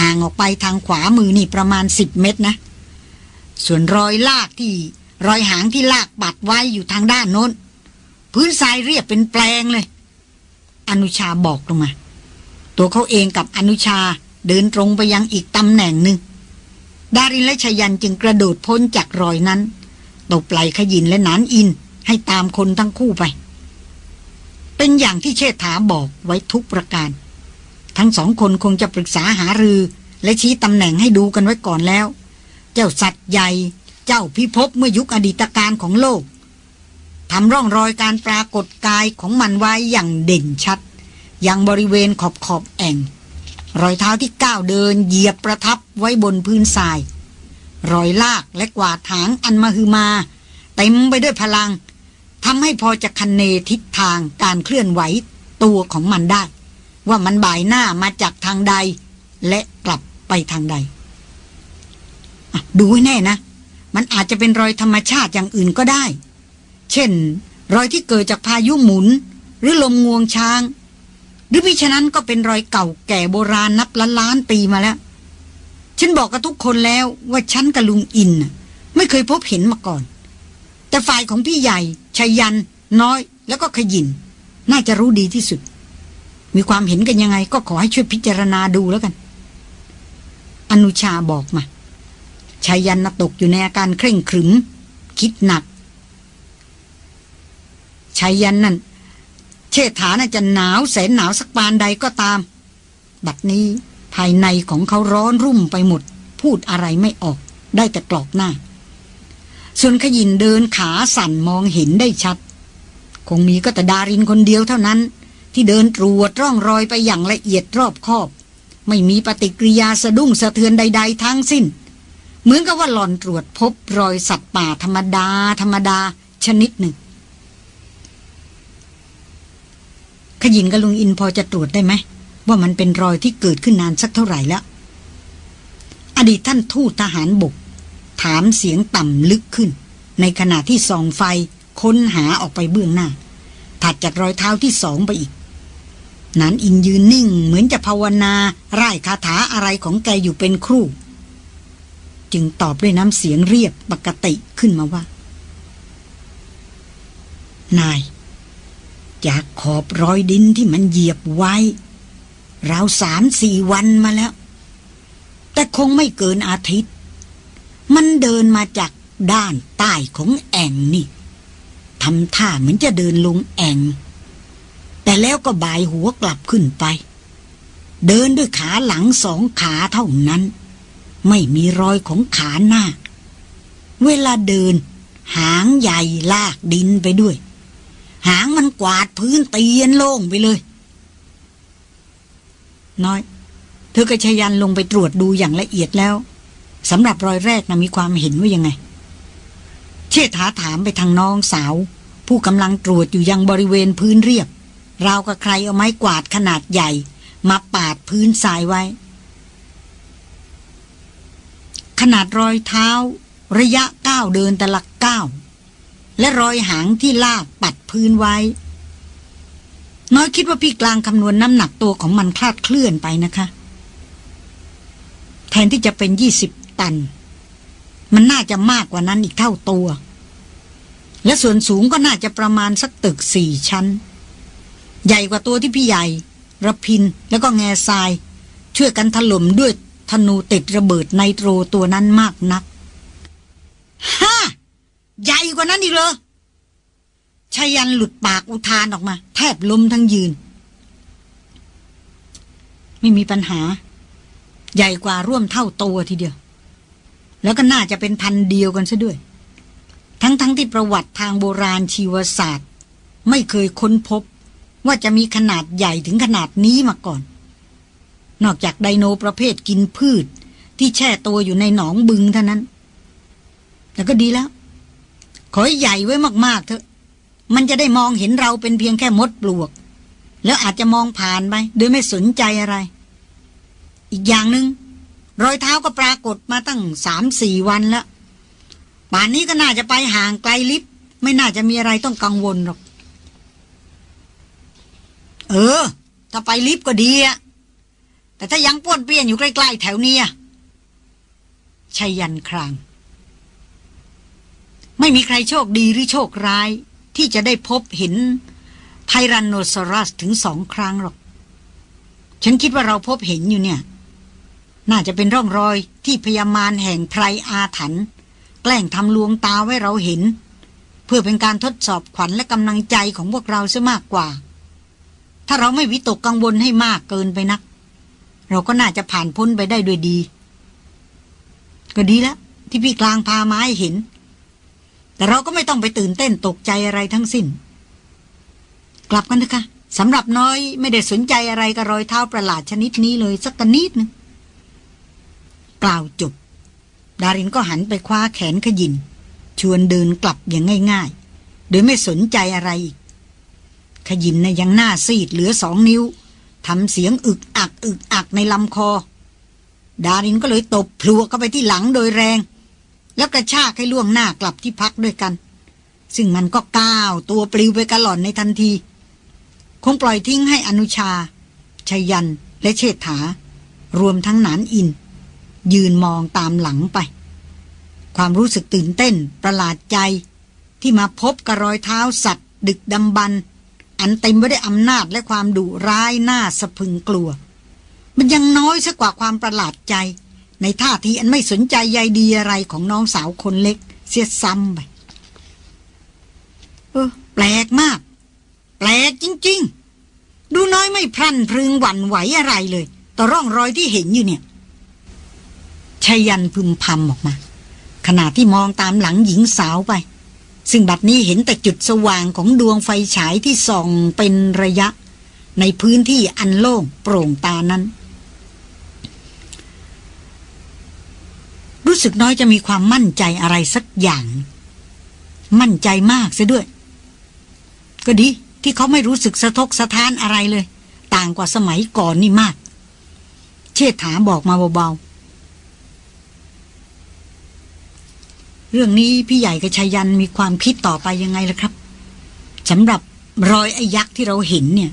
ห่างออกไปทางขวามือนี่ประมาณสิบเมตรนะ ส่วนรอยลากที่ รอยหางที่ลากปัดไว้อยู่ทางด้านโน้น พื้นทรายเรียบเป็นแปลงเลย อนุชาบอกลงมา ตัวเขาเองกับอนุชาเดินตรงไปยังอีกตำแหน่งหนึ่ง ดารินและชยันจึงกระโดดพ้นจากรอยนั้นตบไหลขยินและนานอินให้ตามคนทั้งคู่ไป เป็นอย่างที่เชษฐาบอกไว้ทุกประการ ทั้งสองคนคงจะปรึกษาหารือและชี้ตำแหน่งให้ดูกันไว้ก่อนแล้ว เจ้าสัตว์ใหญ่ เจ้าพิภพเมื่อยุคอดีตการของโลก ทำร่องรอยการปรากฏกายของมันไว้อย่างเด่นชัด ยังบริเวณขอบขอบแอ่ง รอยเท้าที่ก้าวเดินเหยียบประทับไว้บนพื้นทราย รอยลากและกวาดถางอันมาคือมาเต็มไปด้วยพลังทำให้พอจะคันเนทิศทางการเคลื่อนไหวตัวของมันได้ ว่ามันบ่ายหน้ามาจากทางใด และกลับไปทางใด ดูให้แน่นะ มันอาจจะเป็นรอยธรรมชาติอย่างอื่นก็ได้ เช่น รอยที่เกิดจากพายุหมุน หรือลมงวงช้าง หรือมิฉะนั้นก็เป็นรอยเก่าแก่โบราณนับล้านล้านปีมาแล้ว ฉันบอกกับทุกคนแล้วว่าฉันกับลุงอิน ไม่เคยพบเห็นมาก่อน แต่ฝ่ายของพี่ใหญ่ชัยยัน น้อย แล้วก็ขยิน น่าจะรู้ดีที่สุด มีความเห็นกันยังไง ก็ขอให้ช่วยพิจารณาดูแล้วกัน อนุชาบอกมาชายันนตกอยู่ในอาการเคร่งขรึม คิดหนัก ชายันนั่น เชษฐาน่าจะหนาวแสนหนาวสักปานใดก็ตาม บัดนี้ภายในของเขาร้อนรุ่มไปหมด พูดอะไรไม่ออก ได้แต่กรอกหน้า ส่วนขยินเดินขาสั่นมองเห็นได้ชัด คงมีก็แต่ดารินคนเดียวเท่านั้น ที่เดินตรวจร่องรอยไปอย่างละเอียดรอบคอบ ไม่มีปฏิกิริยาสะดุ้งสะเทือนใด ๆ ทั้งสิ้น เหมือนกับว่าหล่อนตรวจพบรอยสัตว์ป่าธรรมดา ธรรมดาชนิดหนึ่ง ขยินกับลุงอินพอจะตรวจได้ไหม ว่ามันเป็นรอยที่เกิดขึ้นนานสักเท่าไหร่แล้ว อดีตท่านทูตทหารบก ถามเสียงต่ำลึกขึ้น ในขณะที่ส่องไฟค้นหาออกไปเบื้องหน้า ถัดจากรอยเท้าที่สองไปอีกนันอินยืนนิ่ง เหมือนจะภาวนาร่ายคาถาอะไรของแกอยู่เป็นครู่ จึงตอบด้วยน้ำเสียงเรียบปกติขึ้นมาว่า นาย จากขอบรอยดินที่มันเหยียบไว้ ราวสามสี่วันมาแล้ว แต่คงไม่เกินอาทิตย์ มันเดินมาจากด้านใต้ของแอ่งนี่ทำท่าเหมือนจะเดินลงแอ่ง แต่แล้วก็บายหัวกลับขึ้นไป เดินด้วยขาหลังสองขาเท่านั้น ไม่มีรอยของขาหน้า เวลาเดิน หางใหญ่ลากดินไปด้วย หางมันกวาดพื้นเตียนโล่งไปเลย น้อย เธอกระชยันลงไปตรวจดูอย่างละเอียดแล้วสำหรับรอยแรกนะมีความเห็นว่ายังไง เชษฐาถามไปทางน้องสาว ผู้กำลังตรวจอยู่ยังบริเวณพื้นเรียบราวกับใครเอาไม้กวาดขนาดใหญ่ มาปาดพื้นทรายไว้ ขนาดรอยเท้า ระยะก้าวเดินแต่ละก้าว และรอยหางที่ลากปัดพื้นไว้ น้อยคิดว่าพี่กลางคำนวณน้ำหนักตัวของมันคลาดเคลื่อนไปนะคะ แทนที่จะเป็นยี่สิบตัน มันน่าจะมากกว่านั้นอีกเท่าตัว และส่วนสูงก็น่าจะประมาณสักตึกสี่ชั้น ใหญ่กว่าตัวที่พี่ใหญ่ระพินแล้วก็แง่ทราย ช่วยกันถล่มด้วยธนูติดระเบิดไนโตรตัวนั้นมากนัก ใหญ่กว่านั้นอีกเลยชายันหลุดปากอุทานออกมา แทบล้มทั้งยืน ไม่มีปัญหา ใหญ่กว่าร่วมเท่าตัวทีเดียว แล้วก็น่าจะเป็นพันเดียวกันซะด้วย ทั้งๆทที่ประวัติทางโบราณชีวศาสตร์ ไม่เคยค้นพบ ว่าจะมีขนาดใหญ่ถึงขนาดนี้มาก่อน นอกจากไดโนประเภทกินพืช ที่แช่ตัวอยู่ในหนองบึงเท่านั้นแต่ก็ดีแล้ว ขอให้ใหญ่ไว้มากๆเถอะ มันจะได้มองเห็นเราเป็นเพียงแค่มดปลวก แล้วอาจจะมองผ่านไปโดยไม่สนใจอะไร อีกอย่างหนึง่งรอยเท้าก็ปรากฏมาตั้งสามสี่วันแล้วป่านนี้ก็น่าจะไปห่างไกลลิฟต์ไม่น่าจะมีอะไรต้องกังวลหรอก เออ ถ้าไปลิฟต์ก็ดีอะแต่ถ้ายังป้วนเปี้ยนอยู่ใกล้ ๆ แถวเนี้ยชัยยันคราง ไม่มีใครโชคดีหรือโชคร้าย ที่จะได้พบเห็นไทรันโนซอรัสถึงสองครั้งหรอก ฉันคิดว่าเราพบเห็นอยู่เนี่ย น่าจะเป็นร่องรอยที่พยามารแห่งไพรอาถรรพ์แกล้งทำลวงตาไว้เราเห็น เพื่อเป็นการทดสอบขวัญและกำลังใจของพวกเราซะมากกว่า ถ้าเราไม่วิตกกังวลให้มากเกินไปนัก เราก็น่าจะผ่านพ้นไปได้ด้วยดี ก็ดีแล้วที่พี่กลางพามาให้เห็น แต่เราก็ไม่ต้องไปตื่นเต้นตกใจอะไรทั้งสิ้น กลับกันนะคะสำหรับน้อยไม่ได้สนใจอะไรกับรอยเท้าประหลาดชนิดนี้เลยสักนิดนึงกล่าวจบ ดารินก็หันไปคว้าแขนขยิน ชวนเดินกลับอย่างง่ายๆ โดยไม่สนใจอะไรอีก ขยินในะยังหน้าซีดเหลือสองนิ้วทำเสียงอึกอักอึกอักในลำคอ ดารินก็เลยตบพลัวเข้าไปที่หลังโดยแรง แล้วกระชากให้ล่วงหน้ากลับที่พักด้วยกัน ซึ่งมันก็ก้าวตัวปลิวไปกระหล่อนในทันที คงปล่อยทิ้งให้อนุชาชยันและเชษฐา รวมทั้งหนานอิน ยืนมองตามหลังไป ความรู้สึกตื่นเต้นประหลาดใจ ที่มาพบกับรอยเท้าสัตว์ ดึกดำบรรอันเต็มไปด้วยอำนาจและความดุร้ายน่าสะพึงกลัว มันยังน้อยซะกว่าความประหลาดใจ ในท่าทีอันไม่สนใจใยดีอะไรของน้องสาวคนเล็ก เสียซ้ำไปเออแปลกมาก แปลกจริง ๆ ดูน้อยไม่พลันพรึงหวั่นไหวอะไรเลย ต่อร่องรอยที่เห็นอยู่เนี่ยชายันพึมพำออกมา ขณะที่มองตามหลังหญิงสาวไป ซึ่งบัดนี้เห็นแต่จุดสว่างของดวงไฟฉายที่ส่องเป็นระยะ ในพื้นที่อันโล่งโปร่งตานั้น รู้สึกน้อยจะมีความมั่นใจอะไรสักอย่าง มั่นใจมากซะด้วย ก็ดีที่เขาไม่รู้สึกสะทกสะท้านอะไรเลย ต่างกว่าสมัยก่อนนี่มาก เชษฐาบอกมาเบาๆ เรื่องนี้พี่ใหญ่กับชายันมีความคิดต่อไปยังไงล่ะครับสำหรับรอยไอ้ยักษ์ที่เราเห็นเนี่ย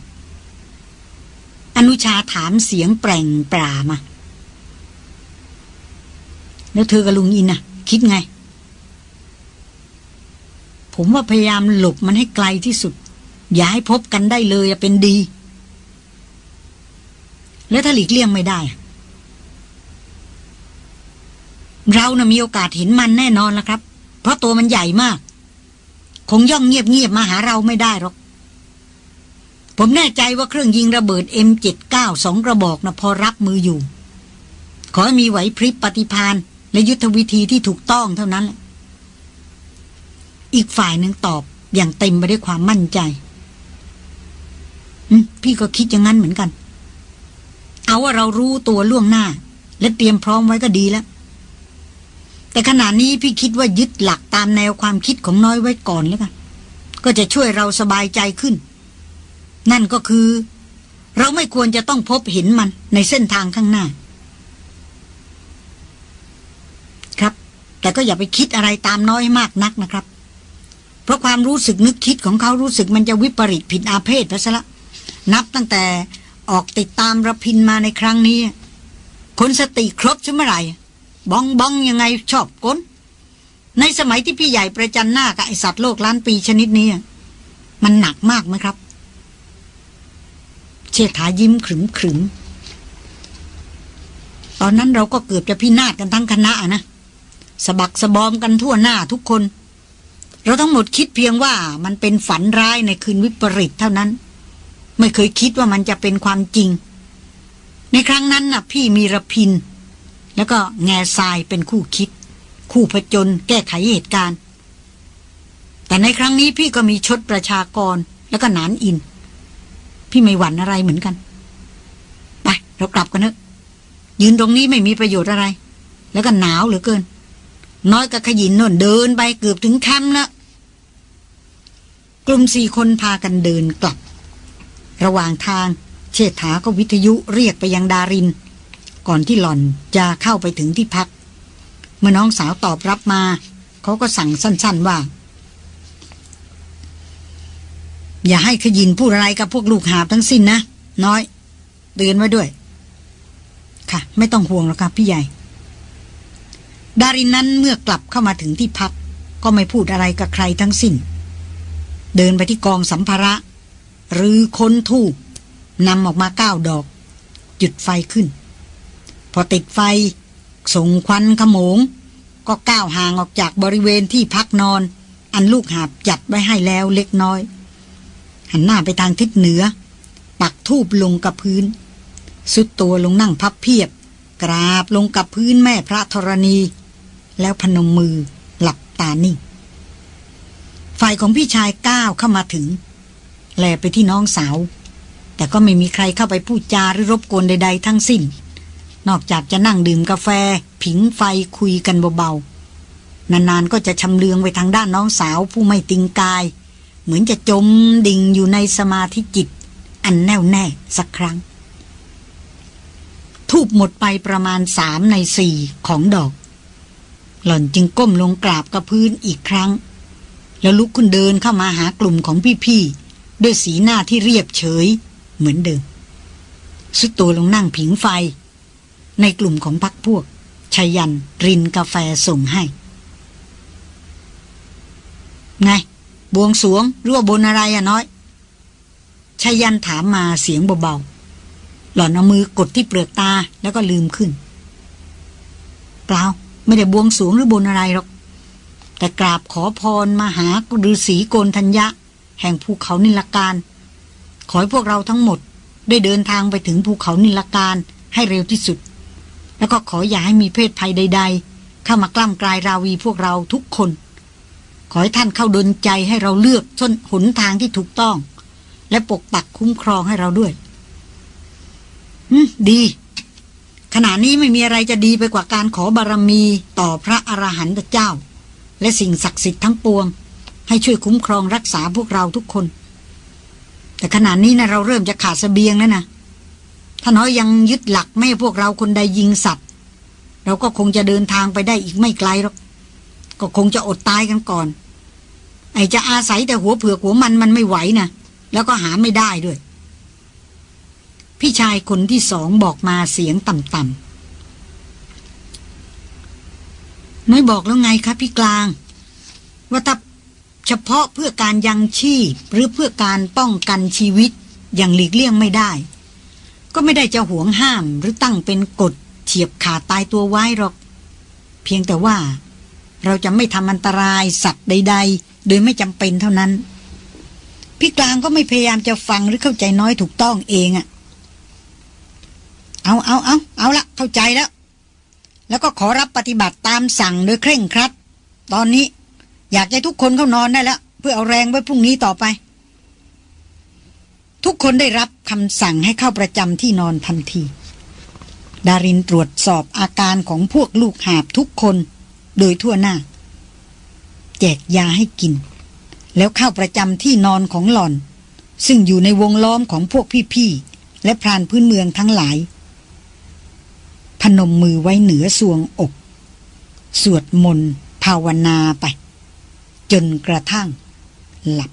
อนุชาถามเสียงแปลงปรามา แล้วเธอกับลุงอินน่ะ คิดไง ผมว่าพยายามหลบมันให้ไกลที่สุด อย่าให้พบกันได้เลยอะเป็นดี แล้วถ้าหลีกเลี่ยงไม่ได้ เรานะ่ะมีโอกาสเห็นมันแน่นอนแล้วครับ เพราะตัวมันใหญ่มาก คงย่องเงียบๆมาหาเราไม่ได้หรอกผมแน่ใจว่าเครื่องยิงระเบิด M79 สองกระบอกนะพอรับมืออยู่ ขอให้มีไหวพริบปฏิพาน และยุทธวิธีที่ถูกต้องเท่านั้นแหละอีกฝ่ายหนึ่งตอบอย่างเต็มไปด้วยความมั่นใจพี่ก็คิดอย่างนั้นเหมือนกัน เอาว่าเรารู้ตัวล่วงหน้า และเตรียมพร้อมไว้ก็ดีแล้ว แต่ขณะนี้พี่คิดว่ายึดหลักตามแนวความคิดของน้อยไว้ก่อนแล้วกันก็จะช่วยเราสบายใจขึ้น นั่นก็คือ เราไม่ควรจะต้องพบเห็นมันในเส้นทางข้างหน้า ครับ แต่ก็อย่าไปคิดอะไรตามน้อยมากนักนะครับ เพราะความรู้สึกนึกคิดของเขารู้สึกมันจะวิปริตผิดอาเพศไปซะละ นับตั้งแต่ออกติดตามระพินมาในครั้งนี้ คนสติครบใช่เมื่อไหร่บ้องบ้องยังไงชอบกลในสมัยที่พี่ใหญ่ประจันหน้ากับไอสัตว์โลกล้านปีชนิดนี้ มันหนักมากไหมครับ เชษฐายิ้มขรึมขรึมตอนนั้นเราก็เกือบจะพินาศกันทั้งคณะนะ สะบักสะบอมกันทั่วหน้าทุกคน เราทั้งหมดคิดเพียงว่ามันเป็นฝันร้ายในคืนวิปริตเท่านั้น ไม่เคยคิดว่ามันจะเป็นความจริง ในครั้งนั้นน่ะ พี่มีระพิน แล้วก็แง่ทรายเป็นคู่คิด คู่ผจญแก้ไขเหตุการณ์ แต่ในครั้งนี้พี่ก็มีชดประชากรแล้วก็หนานอิน พี่ไม่หวั่นอะไรเหมือนกันไปเรากลับกันเถอะยืนตรงนี้ไม่มีประโยชน์อะไร แล้วก็หนาวเหลือเกิน น้อยกับขยินน่นเดินไปเกือบถึงแคมป์แล้วกลุ่มสี่คนพากันเดินกลับ ระหว่างทางเชษฐาก็วิทยุเรียกไปยังดาริน ก่อนที่หล่อนจะเข้าไปถึงที่พัก เมื่อน้องสาวตอบรับมา เขาก็สั่งสั้นๆว่า อย่าให้ขยินพูดอะไรกับพวกลูกหาบทั้งสิ้นนะ น้อยเตือนไว้ด้วย ค่ะ ไม่ต้องห่วงหรอกครับพี่ใหญ่ ดารินนั้นเมื่อกลับเข้ามาถึงที่พัก ก็ไม่พูดอะไรกับใครทั้งสิ้น เดินไปที่กองสัมภาระ หรือค้นทูบนำออกมาเก้าดอก จุดไฟขึ้น พอติดไฟ ส่งควันขโมง ก็ก้าวห่างออกจากบริเวณที่พักนอน อันลูกหาบจัดไว้ให้แล้วเล็กน้อย หันหน้าไปทางทิศเหนือ ปักทูบลงกับพื้น สุดตัวลงนั่งพับเพียบ กราบลงกับพื้นแม่พระธรณี แล้วพนมมือหลับตานิ่ง ฝ่ายของพี่ชายก้าวเข้ามาถึง แลไปที่น้องสาว แต่ก็ไม่มีใครเข้าไปพูดจาหรือรบกวนใดๆทั้งสิ้น นอกจากจะนั่งดื่มกาแฟ ผิงไฟคุยกันเบาๆ นานๆก็จะชำเลืองไปทางด้านน้องสาวผู้ไม่ติงกาย เหมือนจะจมดิ่งอยู่ในสมาธิจิต อันแน่วแน่สักครั้งทูบหมดไปประมาณสามในสี่ของดอก หล่อนจึงก้มลงกราบกับพื้นอีกครั้ง แล้วลุกขึ้นเดินเข้ามาหากลุ่มของพี่ๆด้วยสีหน้าที่เรียบเฉยเหมือนเดิมสุดตัวลงนั่งผิงไฟ ในกลุ่มของพักพวกชายันรินกาแฟส่งให้ไงบวงสวงหรือว่าบนอะไรอะน้อยชายันถามมาเสียงเบาๆหล่อนเอามือกดที่เปลือกตาแล้วก็ลืมขึ้นเปล่า ไม่ได้บวงสวงหรือบนอะไรหรอก แต่กราบขอพรมาหาฤาษีโกนธัญญะ แห่งภูเขานิลการ ขอให้พวกเราทั้งหมด ได้เดินทางไปถึงภูเขานิลการให้เร็วที่สุด แล้วก็ขออย่าให้มีเพศภัยใด ๆ เข้ามากล้ำกลายราวีพวกเราทุกคน ขอให้ท่านเข้าดลใจให้เราเลือกส้นหนทางที่ถูกต้อง และปกปักคุ้มครองให้เราด้วยดี ขณะนี้ไม่มีอะไรจะดีไปกว่าการขอบารมีต่อพระอรหันตเจ้า และสิ่งศักดิ์สิทธิ์ทั้งปวง ให้ช่วยคุ้มครองรักษาพวกเราทุกคน แต่ขณะนี้นะเราเริ่มจะขาดสเสบียงแล้วนะถ้าน้อยยังยึดหลักไม่พวกเราคนใดยิงสัตว์ เราก็คงจะเดินทางไปได้อีกไม่ไกลหรอกก็คงจะอดตายกันก่อน ไอจะอาศัยแต่หัวเผือกหัวมันมันไม่ไหวนะแล้วก็หาไม่ได้ด้วย พี่ชายคนที่สองบอกมาเสียงต่ำๆน้อยบอกแล้วไงครับพี่กลาง ว่าถ้าเฉพาะเพื่อการยังชีพหรือเพื่อการป้องกันชีวิตอย่างหลีกเลี่ยงไม่ได้ ก็ไม่ได้จะหวงห้ามหรือตั้งเป็นกฎเฉียบขาดตายตัวไว้หรอก เพียงแต่ว่าเราจะไม่ทำอันตรายสัตว์ใด ๆ โดยไม่จำเป็นเท่านั้น พี่กลางก็ไม่พยายามจะฟังหรือเข้าใจน้อยถูกต้องเองอะ เอาเอาเอาเอาละเข้าใจแล้ว แล้วก็ขอรับปฏิบัติตามสั่งโดยเคร่งครัด ตอนนี้อยากให้ทุกคนเข้านอนได้แล้ว เพื่อเอาแรงไว้พรุ่งนี้ต่อไป ทุกคนได้รับคำสั่งให้เข้าประจำที่นอนทันที ดารินตรวจสอบอาการของพวกลูกหาบทุกคน โดยทั่วหน้า แจกยาให้กิน แล้วเข้าประจำที่นอนของหล่อน ซึ่งอยู่ในวงล้อมของพวกพี่ๆและพรานพื้นเมืองทั้งหลาย พนมมือไว้เหนือสวงอก สวดมนต์ภาวนาไป จนกระทั่งหลับ